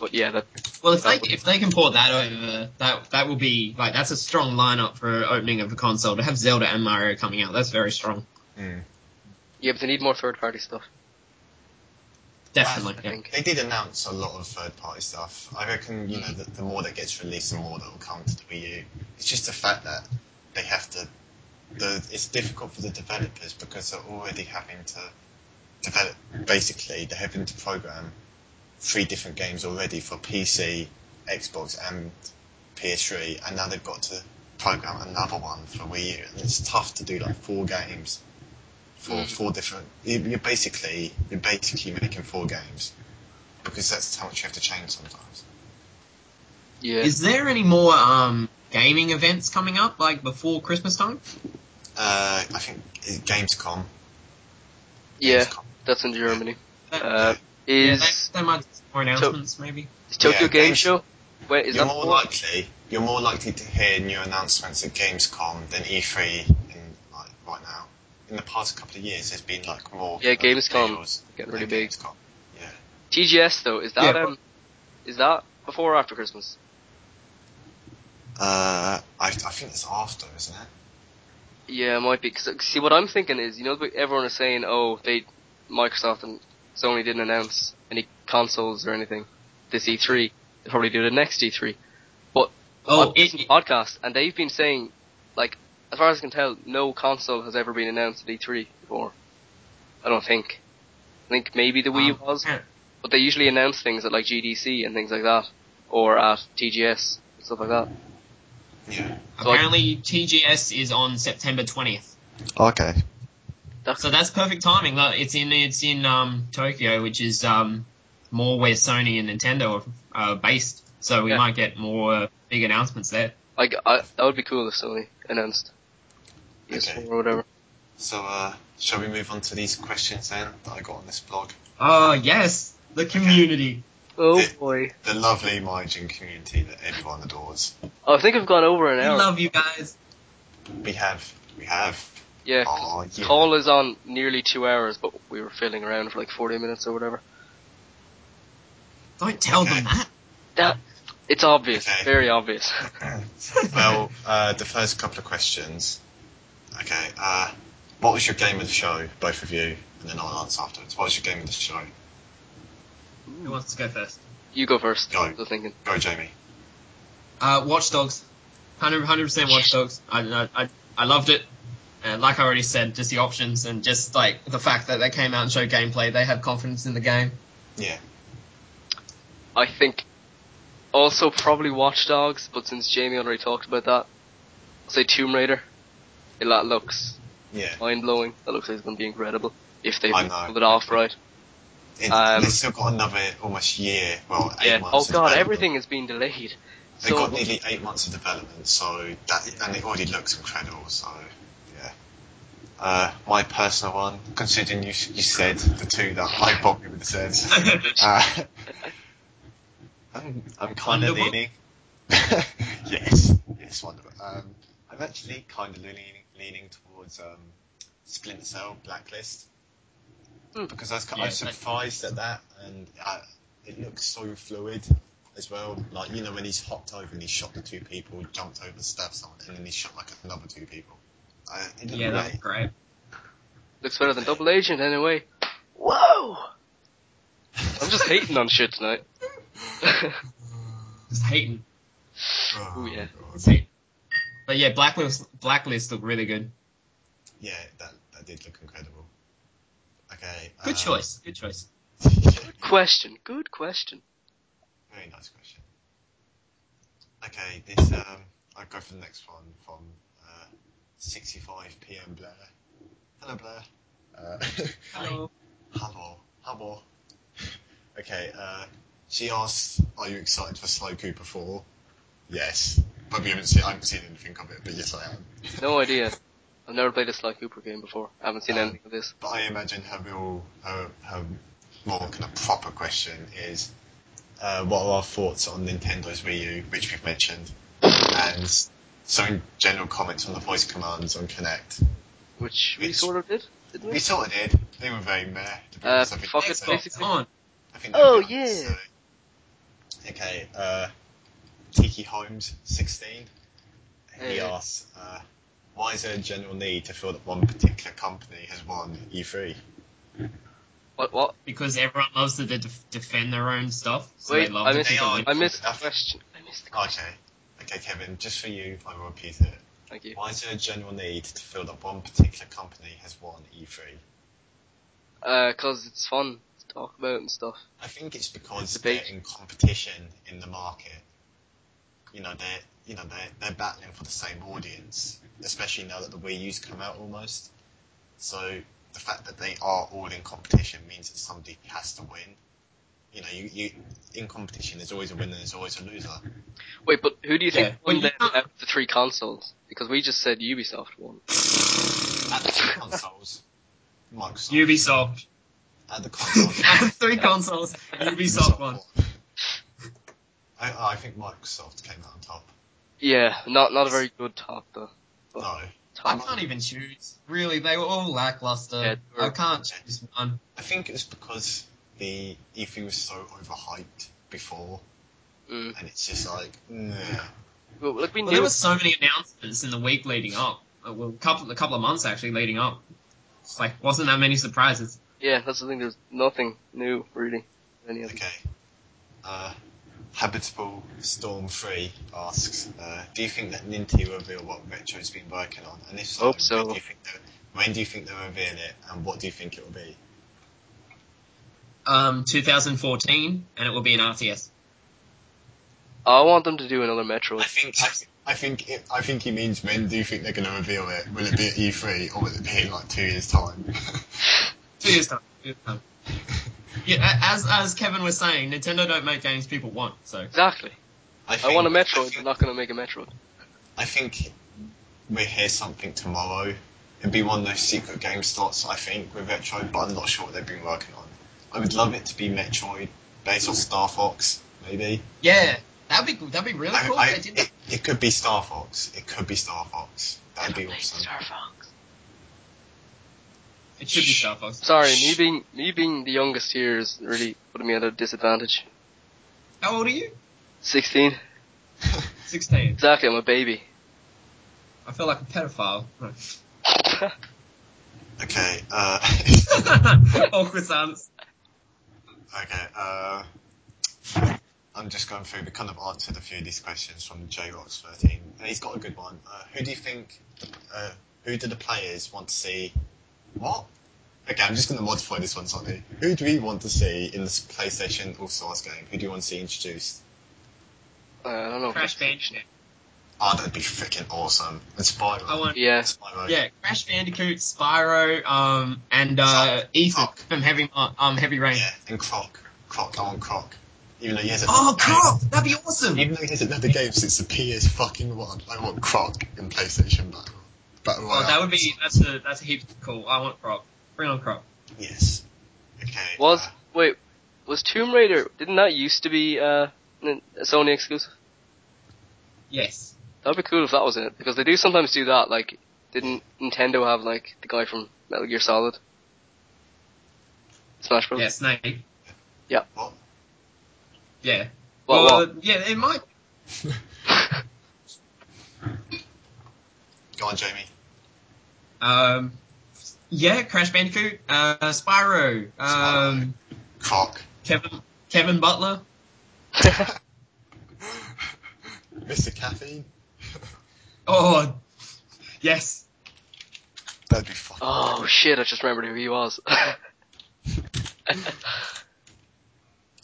but yeah, that Well, if they would- if they can port that over, that that will be like that's a strong lineup for opening of a console to have Zelda and Mario coming out. That's very strong. Mm. yeah, but they need more third party stuff. Definitely. I Yeah. think. They did announce a lot of third party stuff. I reckon, you know, the, the more that gets released, the more that will come to the Wii U. It's just the fact that they have to. The, it's difficult for the developers because they're already having to develop. Basically, they're having to program three different games already for PC, Xbox, and PS3, and now they've got to program another one for Wii U. And it's tough to do like four games for Mm. four different. you- You're basically you're basically making four games because that's how much you have to change sometimes. Yeah, Is there any more um gaming events coming up like before Christmas time? Uh, I think Gamescom. yeah, Gamescom. that's in Germany. Uh, Yeah, is they, they might do more announcements maybe. is Tokyo Yeah, Game Show? Wait, is you're that more before? likely you're more likely to hear new announcements at Gamescom than E3 in like right now. In the past couple of years, there's been like more. Yeah, Gamescom deals getting than really big. Gamescom. Yeah. TGS though, is that Yeah. um, is that before or after Christmas? Uh, I, I think it's after, isn't it? Yeah, it might be. Cause, see, what I'm thinking is, you know, everyone is saying, oh, they Microsoft and Sony didn't announce any consoles or anything this E3. They'll probably do the next E3. But Oh, I've listened it, podcast, and they've been saying, like, as far as I can tell, no console has ever been announced at E3 before. I don't think. I think maybe the Wii um, was, but they usually announce things at like GDC and things like that, or at TGS and stuff like that. Yeah. So I- Apparently, TGS is on September 20th. Okay. So that's perfect timing. Look, It's in it's in um, Tokyo, which is um, more where Sony and Nintendo are uh, based. So we Yeah. might get more uh, big announcements there. I, I, that would be cool if Sony announced PS4 Okay. or whatever. So, uh, shall we move on to these questions then that I got on this blog? Oh yes, the community. Oh Yeah. boy. The lovely MyIGN community that everyone adores. Oh, I think I've gone over an hour. We love you guys. We have, we have. Yeah. Oh, yeah. Call is on nearly two hours, but we were filling around for like 40 minutes or whatever. Don't tell them that. That, it's obvious. Okay. Very obvious. well, uh, the first couple of questions. Okay, uh, what was your game of the show, both of you, and then I'll answer afterwards. What was your game of the show? Who wants to go first? You go first. Go. I was thinking. Go, Jamie. Uh, Watch Dogs. 100 percent Watch Dogs. I, I I I loved it. And like I already said, just the options and just like the fact that they came out and showed gameplay, they have confidence in the game. Yeah. I think also probably Watch Dogs, but since Jamie already talked about that, I'll say Tomb Raider. It that looks Yeah. mind blowing. That looks like it's going to be incredible if they I know. pull it off right. It, Um, they've still got another almost year, well, eight Yeah. months. Oh god, everything is being delayed. They've So got nearly eight months of development, so that and it already looks incredible. So yeah. Uh, my personal one, considering you you said the two that I probably would have said, uh, I'm, I'm kind of leaning. yes, yes, wonderful. Um, I'm actually kind of leaning leaning towards um, Splinter Cell Blacklist Hmm. because I was, I Yeah, was surprised at that, and uh, it looks so fluid as well. Like you know when he's hopped over and he shot the two people, jumped over, stabbed someone, and then he shot like another two people. Uh, it looked yeah, that's great. great. looks better than Double Agent anyway. Whoa! I'm just hating on shit tonight. Just hating. Ooh, yeah. God. Hating. But yeah, Blacklist Blacklist looked really good. Yeah, that that did look incredible. Okay. Good um, choice. Good choice. Good question. Good question. Very nice question. Okay, this um, I'll go for the next one from 65 PM Blair. Hello Blair. Uh, Hello. hello, hello. Okay, uh, she asks, "Are you excited for Sly Cooper 4?" Yes, but we haven't seen. I haven't seen anything of it, but yes, I am. No idea. I've never played a Sly Cooper game before. I haven't seen Um, anything of this. But I imagine her real, her, her more kind of proper question is, uh, what are our thoughts on Nintendo's Wii U, which we've mentioned, and some general comments on the voice commands on Kinect. Which we Which- sort of did, didn't We we? sort of did. They were very meh. To Uh, honest. I think fuck it, basically. on. I think Oh, they're yeah. so- Okay, uh, Tiki Holmes, 16. He Hey. asks, uh, why is there a general need to feel that one particular company has won E E3? What? What? Because everyone loves to def- defend their own stuff. So Wait, they love I missed. take a. I missed the question. I missed the question. Okay. Okay, Kevin, just for you, I will repeat it. Thank you. Why is there a general need to feel that one particular company has won E E3? Uh, cause it's fun to talk about and stuff. I think it's because Debate. they're in competition in the market. You know, they're you know they're they're battling for the same audience, especially now that the Wii U's come out almost. So the fact that they are all in competition means that somebody has to win. You know, you, you in competition, there's always a winner, there's always a loser. Wait, but who do you think Yeah, won well, you then out of the three consoles? Because we just said Ubisoft won. At the two consoles, Microsoft. Ubisoft. At the consoles. Three consoles. Ubisoft won. I, I think Microsoft came out on top. Yeah, not not a very good top though. No. I Top. can't even choose. Really, they were all lackluster. Yeah, were- I can't choose one. I think it's because the E3 was so overhyped before, Mm. and it's just like, nah. Well, like we Well, there were so many announcements in the week leading up. Uh, Well, a couple, a couple of months actually leading up. It's like wasn't that many surprises. Yeah, that's the thing. There's nothing new really. Any of them. Okay. Uh, Habitable Storm 3 asks, uh, do you think that Ninty will reveal what Retro's been working on? And if so, Hope so. When, do you think they'll- when do you think they'll reveal it, and what do you think it will be? Um, 2014, and it will be an RTS. I want them to do another I think I, I think it, I think he means when do you think they're going to reveal it? Will it be at E3 or will it be in like two years time? Two years time. Two years time. Yeah, as as Kevin was saying, Nintendo don't make games people want. So Exactly. I, I want a Metroid. think- They're not going to make a Metroid. I think we hear something tomorrow. It'd be one of those secret game slots, I think, with Metroid, but I'm not sure what they've been working on. I would love it to be Metroid, based on Star Fox, maybe. yeah, that'd be that'd be really I- cool. I- if did that. it, it could be Star Fox. It could be Star Fox. That'd be awesome. Star Fox. It should be Star Fox. Sorry, me being me being the youngest here is really putting me at a disadvantage. How old are you? Sixteen. 16. Exactly, I'm a baby. I feel like a pedophile. Okay, uh, Awkward silence. Okay, uh, I'm just going through, we kind of answered a few of these questions from JRox13, and he's got a good one. Uh, who do you think, uh, who do the players want to see, what? Okay, I'm just going to modify this one slightly. Who do we want to see in this PlayStation All-Stars game? Who do you want to see introduced? Uh, I don't know. Crash Bandicoot. Oh, that'd be freaking awesome. And Spyro. I want- Yeah. Spyro. Yeah, Crash Bandicoot, Spyro, um, and uh, Ethan Croc. from Heavy um Heavy Rain. Yeah, and Croc. Croc, I want Croc. Even though he hasn't Oh, had game- Croc! That'd be awesome. Even though he hasn't had a game since the PS fucking one, I want Croc in PlayStation Battle. Battle Oh, that would be that's a that's a heap cool. I want Croc. Bring on Croc. Yes. Okay. Was uh, wait, was Tomb Raider? Didn't that used to be uh, a Sony exclusive? Yes. That'd be cool if that was it, because they do sometimes do that. Like, didn't Nintendo have like the guy from Metal Gear Solid, Smash Bros? Yeah, Snake. what? Yeah. What, well, what? yeah, it might. Go on, Jamie. Um, yeah, Crash Bandicoot, uh, Spyro, um, Croc. Kevin Kevin Butler. Mr. Caffeine. Oh, yes. That'd be fun. oh shit! I just remembered who he was.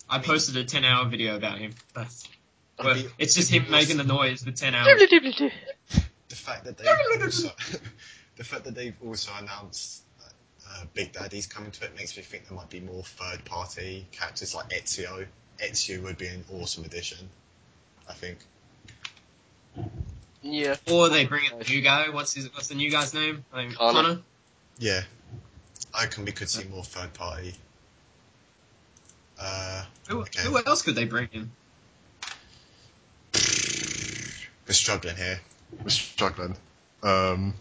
I posted a 10 hour video about him. That's, well, That'd be- it's just him making the noise for 10 hours. The fact that they've also, the fact that they've also announced that uh, Big Daddy's coming to it makes me think there might be more third party characters like Ezio. Ezio would be an awesome addition. I think. Yeah. Or they bring in the new guy. What's his? What's the new guy's name? I think Connor. Connor. Yeah. I reckon we could see more third party. Uh, Who, Okay. who else could they bring in? we're struggling here. We're struggling. Um,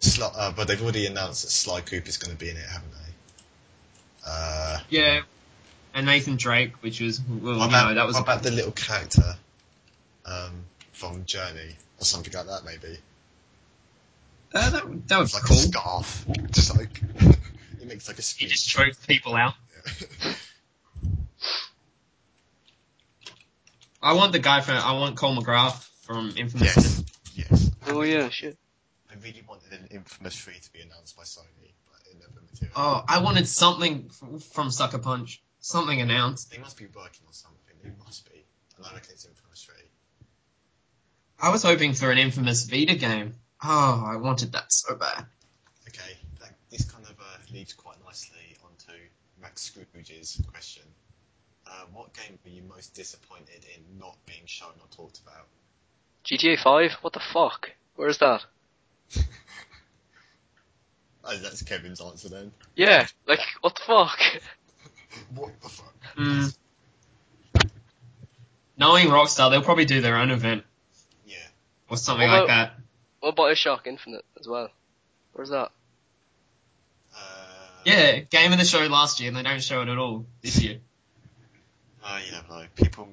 Sly, uh, but they've already announced that Sly Cooper's going to be in it, haven't they? Uh, Yeah, and Nathan Drake, which was well, what you about, know, that was what about the little character um, from Journey or something like that, maybe? uh, that, that was Like cool. a scarf, just like he makes like a He speech. just choked people out. I want the guy from I want Cole McGrath from Infamous. yes, yes. Oh yeah, shit. I really wanted an Infamous 3 to be announced by Sony, but it never materialized. Oh, I wanted something f- from Sucker Punch. Something announced. They must be working on something. They must be. And I reckon it's Infamous 3. I was hoping for an Infamous Vita game. Oh, I wanted that so bad. Okay, that, this kind of uh, leads quite nicely onto Max Scrooge's question. Uh, what game were you most disappointed in not being shown or talked about? GTA 5? What the fuck? Where's that? Oh, that's Kevin's answer then. Yeah, like what the fuck? What the fuck? Mm. Knowing Rockstar, they'll probably do their own event Yeah. Or something Well, like that. What about Bioshock Infinite as well? Where's that? Uh, Yeah, game of the show last year, and they don't show it at all this year. Uh, you never know. People,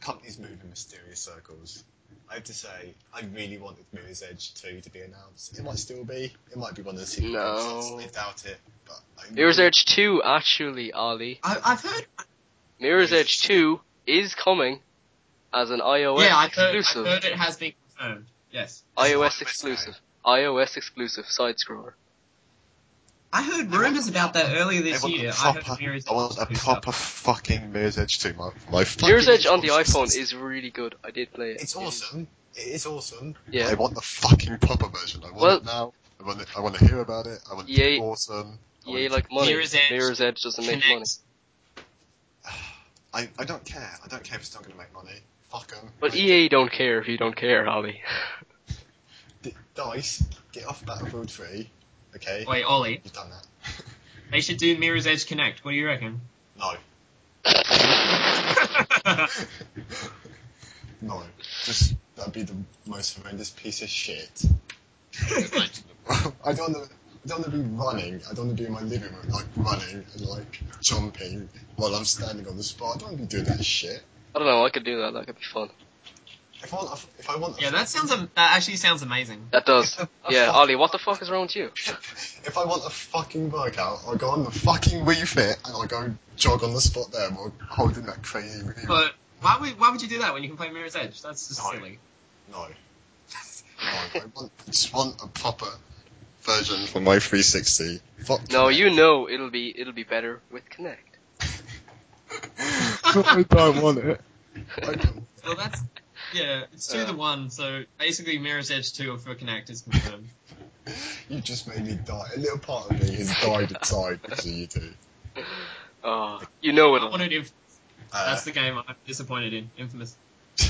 companies move in mysterious circles. I have to say, I really wanted Mirror's Edge 2 to be announced. It might still be. It might be one of the sequels. No. I doubt it. But I Mirror's Edge 2, actually, Ali. I, I've heard. Mirror's Edge 2 is coming as an iOS yeah, I've heard, exclusive. I've heard it has been confirmed. Yes. iOS iOS exclusive. iOS exclusive side scroller. I heard rumors about that earlier this I year. a I proper, heard Mirror's I want a Edge proper fucking Mirror's Edge 2. My, my Mirror's Edge on the iPhone is really good. I did play it. It's awesome. It is awesome. Yeah. I want the fucking proper version. I want Well- it now. I want it, I want to hear about it. I want it to be EA awesome. I want EA it like money. Mirror's Edge Mirror's Edge doesn't make money. I, I don't care. I don't care if it's not going to make money. Fuck them. But EA don't care if you don't care, Holly. D- Dice, get off Battlefield 3. Okay? Wait, Ollie. You've done that. They should do Mirror's Edge Kinect. What do you reckon? No. No. Just, that'd be the most horrendous piece of shit. I don't want to. I don't want to be running. I don't want to be in my living room, like running and like jumping while I'm standing on the spot. I don't want to be doing that shit. I don't know, I could do that, that could be fun. If I want, if I want, yeah, that sounds. am- That actually sounds amazing. That does. Yeah, Ollie, what the fuck is wrong with you? if I want a fucking workout, I'll go on the fucking Wii Fit and I'll go jog on the spot there while holding that crazy Wii. But why would why would you do that when you can play Mirror's Edge? That's just No. silly. No. No, I want, just want a proper version for my 360. Fuck. No, you know it'll be it'll be better with Kinect. I don't want it. Well, that's yeah. It's two Uh. to one. So basically, Mirror's Edge two for Kinect is confirmed. You just made me die. A little part of me has died inside because of you two. Oh, you know what? I it'll. wanted Inf- Uh, That's the game I'm disappointed in. Infamous.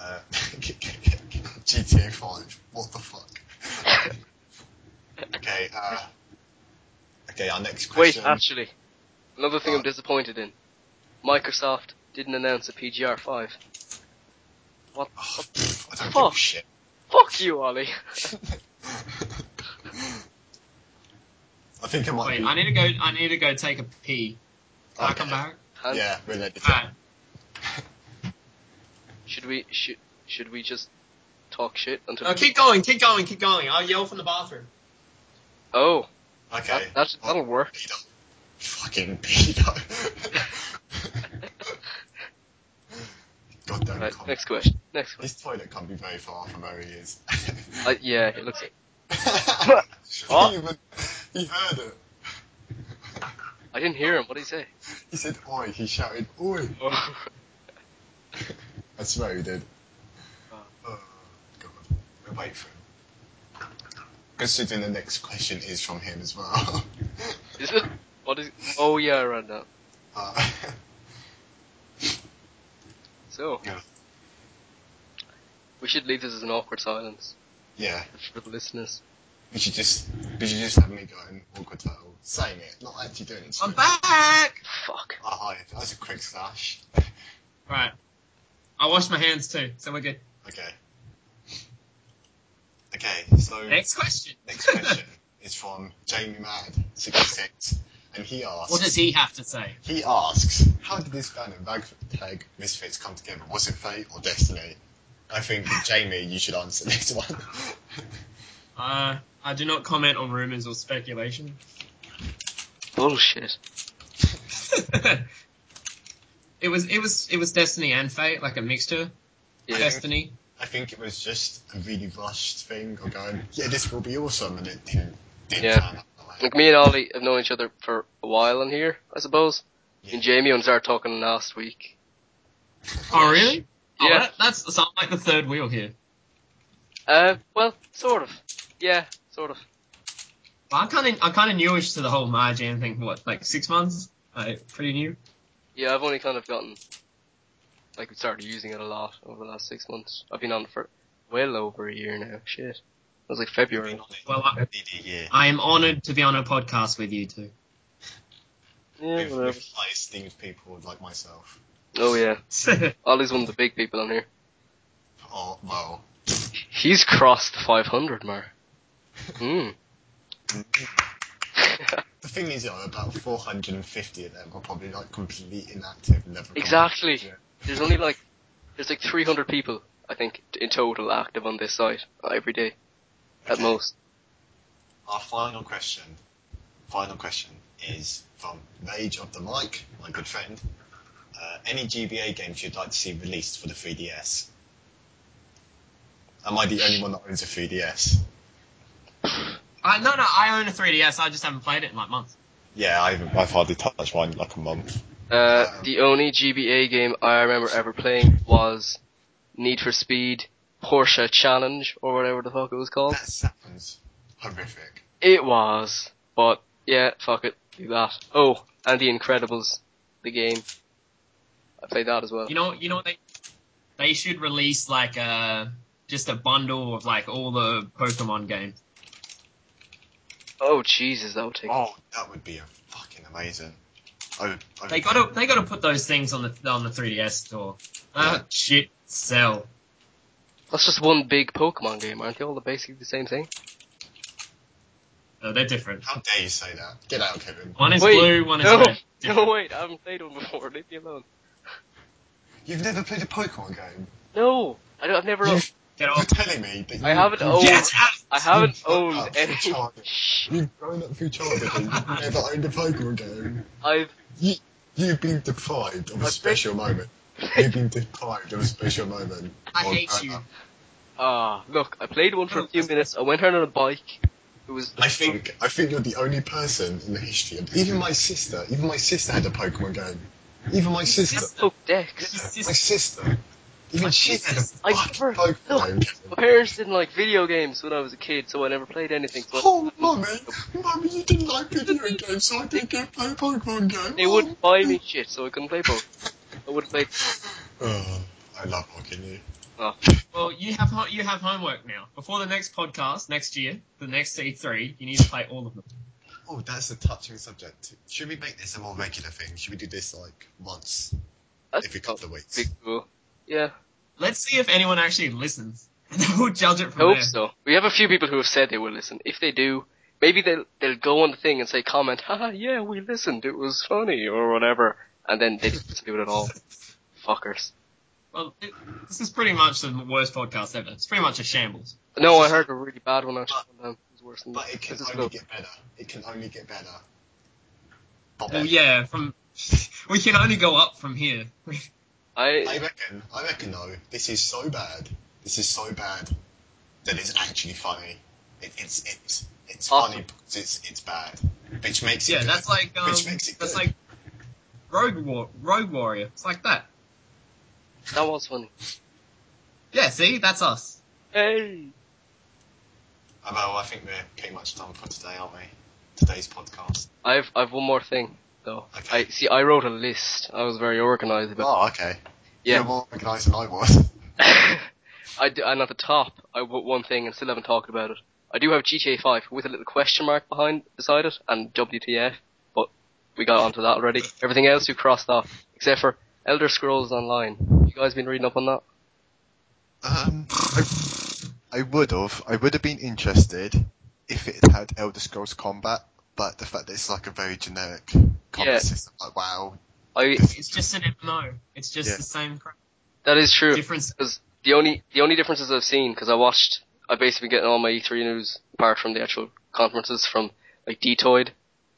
uh, GTA 5. What the fuck? okay, uh, okay, our next question. Wait, question. actually, another thing I'm disappointed in. Microsoft didn't announce a PGR five. What? Oh, pff, I don't give Fuck. a shit. Fuck you, Ollie. I think I might. Wait, be. I need to go. I need to go take a pee. Can I Okay. come back? And Yeah, we're ready. Alright. Should we should should we just talk shit until? No, keep going. Keep going. Keep going. I'll yell from the bathroom. Oh, Okay. that, that's, that'll work. Pedo. Fucking pedo. Goddamn Right, next question. Next question. His toilet can't be very far from where he is. Uh, yeah, it looks. he, even, he heard it. I didn't hear him. What did he say? He said oi, he shouted oi. Oh. I swear he did. Oh. Oh, God. We'll wait for him. Considering the next question is from him as well. Is it? What is? Oh yeah, I read that. Uh, So. Yeah. We should leave this as an awkward silence yeah, for the listeners. we should just we should just have me going awkward title, saying it, not actually doing it. I'm back. Fuck. Oh, hi. That was a quick slash. Right. I washed my hands too, so we're good. Okay. Okay, so Next question. next question is from Jamie Mad, 66, and he asks. What does he have to say? He asks, how did this band of ragtag misfits come together? Was it fate or destiny? I think, Jamie, you should answer this one. Uh, I do not comment on rumors or speculation. Bullshit. it was it was it was destiny and fate, like a mixture. Yeah. Destiny. I think it was just a really rushed thing of going, yeah, this will be awesome, and it didn't, didn't Yeah. Turn out that way. Like me and Ollie have known each other for a while in here, I suppose. Yeah. And Jamie and started talking last week. Oh really? Oh, Yeah. that, that's so I'm like the third wheel here. Uh, well, sort of. Yeah, sort of. Well, I'm kind of I'm kind of newish to the whole MyIGN thing. What, like six months? Like pretty new. Yeah, I've only kind of gotten, like, we started using it a lot over the last six months. I've been on it for well over a year now. Shit. It was like February. Well, I, yeah. I am honoured to be on a podcast with you two. Yeah, With, whatever. with high esteemed people like myself. Oh yeah. Ollie's one of the big people on here. Oh, well. He's crossed the 500 mark. Hmm. The thing is, you know, about 450 of them are probably like completely inactive never. Exactly. Yeah. There's only like, There's like 300 people, I think, in total active on this site uh, every day, at Okay. most. Our final question, final question is from Rage of the Mic, my good friend. Uh, any GBA games you'd like to see released for the 3DS? Am I the only one that owns a 3DS? I, no, no, I own a 3DS. I just haven't played it in like months. Yeah, I haven't, I've hardly touched mine in like a month. Uh, the only GBA game I remember ever playing was Need for Speed Porsche Challenge, or whatever the fuck it was called. That sounds horrific. It was, but yeah, fuck it, do that. Oh, and The Incredibles, the game. I played that as well. You know, you know what they they should release like a just a bundle of like all the Pokemon games. Oh Jesus, that would take. Oh, that would be a fucking amazing. I would, I would They gotta they gotta put those things on the on the 3DS store. Ah, shit, sell. That's just one big Pokemon game, aren't they all the basically the same thing? No, they're different. How dare you say that? Get out, Kevin. One is Wait, blue, one is no, red. no, Different. wait, I haven't played one before. Leave me alone. You've never played a Pokemon game? No, I don't, I've never. You've, Get you're telling me that you, I haven't owned- Get out. I haven't owned any. childhood. You've grown up through childhood and you've never owned a Pokemon game. I've You, you've been deprived of a I've special moment. You've been deprived of a special moment. I hate fair you. enough. ah look, I played one for a few minutes. I went out on a bike. It was. I think I think you're the only person in the history of even my sister. Even my sister had a Pokemon game. Even my sister. Oh, Dex. Yeah, my sister. Even she had a I fucking never- Pokemon game. My parents didn't like video games when I was a kid, so I never played anything. So Oh, mummy, mummy, you didn't like video games, so I didn't get to play a Pokemon game. they wouldn't buy me shit, so I couldn't play both. I wouldn't play. Oh, uh, I love mocking you. Oh, Well, you have ho- you have homework now. Before the next podcast next year, the next E3, you need to play all of them. Oh, that's a touching subject. Should we make this a more regular thing? Should we do this like once that's every couple of weeks? big cool. Yeah, Let's see if anyone actually listens, and then we'll judge it from hope there. so. We have a few people who have said they will listen. If they do, maybe they'll they'll go on the thing and say comment, haha, yeah, we listened, it was funny or whatever, and then they just do it at all. Fuckers. Well, it, this is pretty much the worst podcast ever. It's pretty much a shambles. No, I heard a really bad one actually. one time. It was worse than But that. it can only good. get better. It can only get better. Well, yeah, from we can only go up from here. I I reckon, I reckon though, this is so bad, this is so bad, that it's actually funny. It, it's, it's, it's Awesome. funny because it's, it's bad. Which makes it Yeah, good. that's like um, Which makes it that's good. like Rogue War, Rogue Warrior. It's like that. that was funny. Yeah, see, that's us. Hey. Oh, well, I think we're pretty much done for today, aren't we? Today's podcast. I've I've one more thing though. Okay. I see. I wrote a list. I was very organized about. Oh, okay. Yeah. You're more organised than I was. I do, and at the top, I put one thing and still haven't talked about it. I do have GTA 5 with a little question mark behind beside it and WTF, but we got onto that already. Everything else we crossed off, except for Elder Scrolls Online. You guys been reading up on that? Um, I, I would have. I would have been interested if it had Elder Scrolls Combat, but the fact that it's like a very generic combat Yeah. system, like wow. I It's just an MMO. It's just Yeah. the same crap. that is true. Difference. Because the only the only differences I've seen, because I watched, I've basically been getting all my E3 news apart from the actual conferences from like Dtoid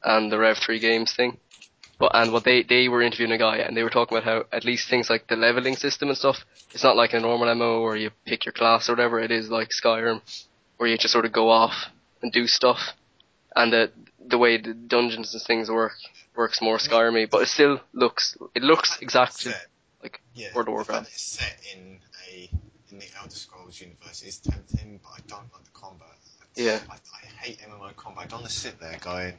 and the Rev 3 Games thing. But and what they they were interviewing a guy and they were talking about how at least things like the leveling system and stuff, it's not like a normal MMO where you pick your class or whatever. It is like Skyrim, where you just sort of go off and do stuff, and the the way the dungeons and things work works more Skyrimy, but it still looks it looks exactly Set, like yeah, World of Warcraft. it's set in a in the Elder Scrolls universe is tempting, but I don't like the combat. Yeah. I, I hate MMO combat. I don't want to sit there going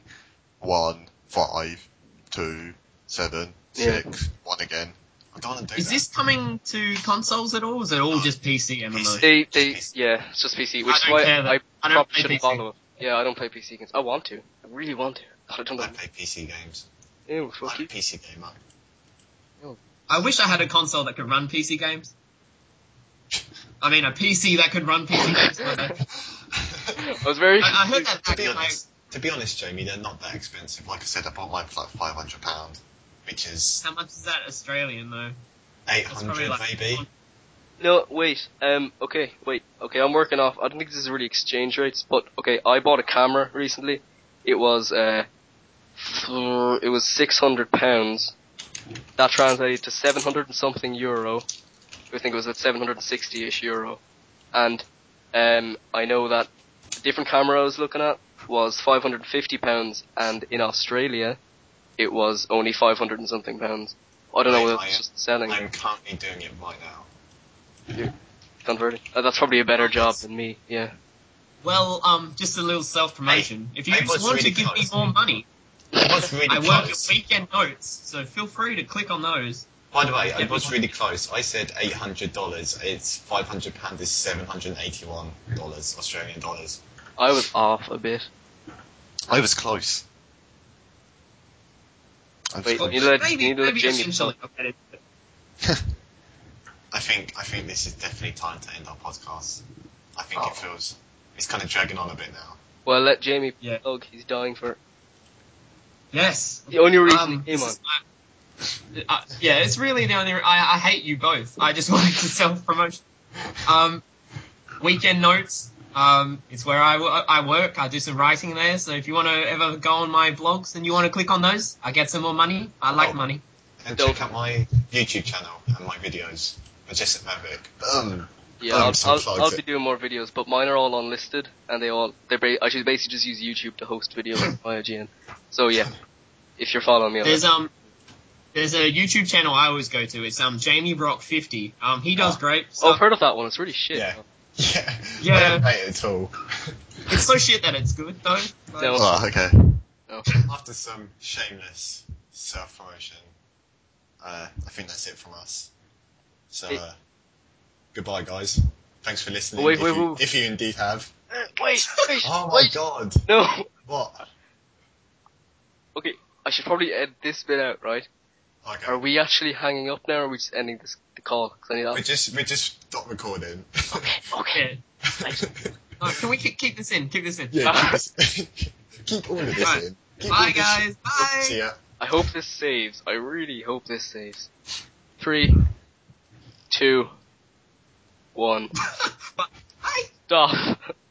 one, five, two, seven, Yeah. one again. I don't want to do Is that. this coming to consoles at all? Is it all just PC MMO? They, they, yeah, it's just PC, which I is why care I, I don't probably shouldn't PC. follow it. Yeah, I don't play PC games. I want to. I really want to. God, I don't I know. play PC games. Ew, I'm fuck a you. PC gamer. I wish I had a console that could run PC games. I mean, a PC that could run PC games. Uh, I was very. I, I heard that. to be back, like, honest, to be honest, Jamie, they're not that expensive. Like I said, I bought mine for like five hundred pound, which is how much is that Australian though? eight That's probably hundred like maybe. No, wait. Um, okay, wait. Okay, I'm working off. I don't think this is really exchange rates, but okay, I bought a camera recently. It was uh, it was six hundred pounds. That translated to seven hundred and something euro. I think it was at seven hundred and sixty-ish euro. And um, I know that the different camera I was looking at was five hundred and fifty pounds, and in Australia, it was only five hundred and something pounds. I don't know Right, whether I it's am- just selling. I'm currently doing it right now. converted. Uh, that's probably a better job than me. Yeah. Well, um, just a little self promotion. if you I was want really to give close. me more money, I was really I work at. Weekend Notes, so feel free to click on those. By the way, I was really close. I said eight hundred dollars. It's five hundred pounds. Is seven hundred eighty-one dollars Australian dollars. I was off a bit. I was close. I was Wait, close. you let, maybe, you let maybe Jamie essentially. talk. I'll get into it. I think I think this is definitely time to end our podcast. I think Oh. it feels it's kind of dragging on a bit now. Well, let Jamie Yeah. plug. He's dying for it. Yes. The only reason Um, he came on. my- uh, yeah, it's really the only. I, I hate you both. I just wanted to self promotion. Um, weekend notes. Um, it's where I, I work. I do some writing there. So if you want to ever go on my blogs and you want to click on those, I get some more money. I like Oh. money. And Don't- check out my YouTube channel and my videos. Majestic Maverick. Um, Yeah, um, I'll, some I'll. I'll be doing more videos, but mine are all unlisted, and they all they ba- I should basically just use YouTube to host videos on MyIGN. So yeah, if you're following me on There's that. um, there's a YouTube channel I always go to. It's um Jamie Brock 50. Um, he does Oh. great. Oh, Stuff. I've heard of that one. It's really shit. Yeah. Yeah. Yeah. I don't hate it at all. It's so shit that it's good though. Like, No. Oh, okay. After some shameless self promotion, uh, I think that's it from us. So, uh, goodbye, guys. Thanks for listening. Wait, if, wait, you, wait. if you indeed have. Uh, Wait, wait, Oh my wait. god. No. What? Okay, I should probably edit this bit out, right? Okay. Are we actually hanging up now, or are we just ending this the call? We're just, we're just stop recording. Okay. Yeah. Oh, can we keep, keep this in? Keep this in. yeah, keep, this, keep all of this Right. in. Keep Bye guys. Bye. See ya. I hope this saves. I really hope this saves. Three, two, one. Bye. Stop.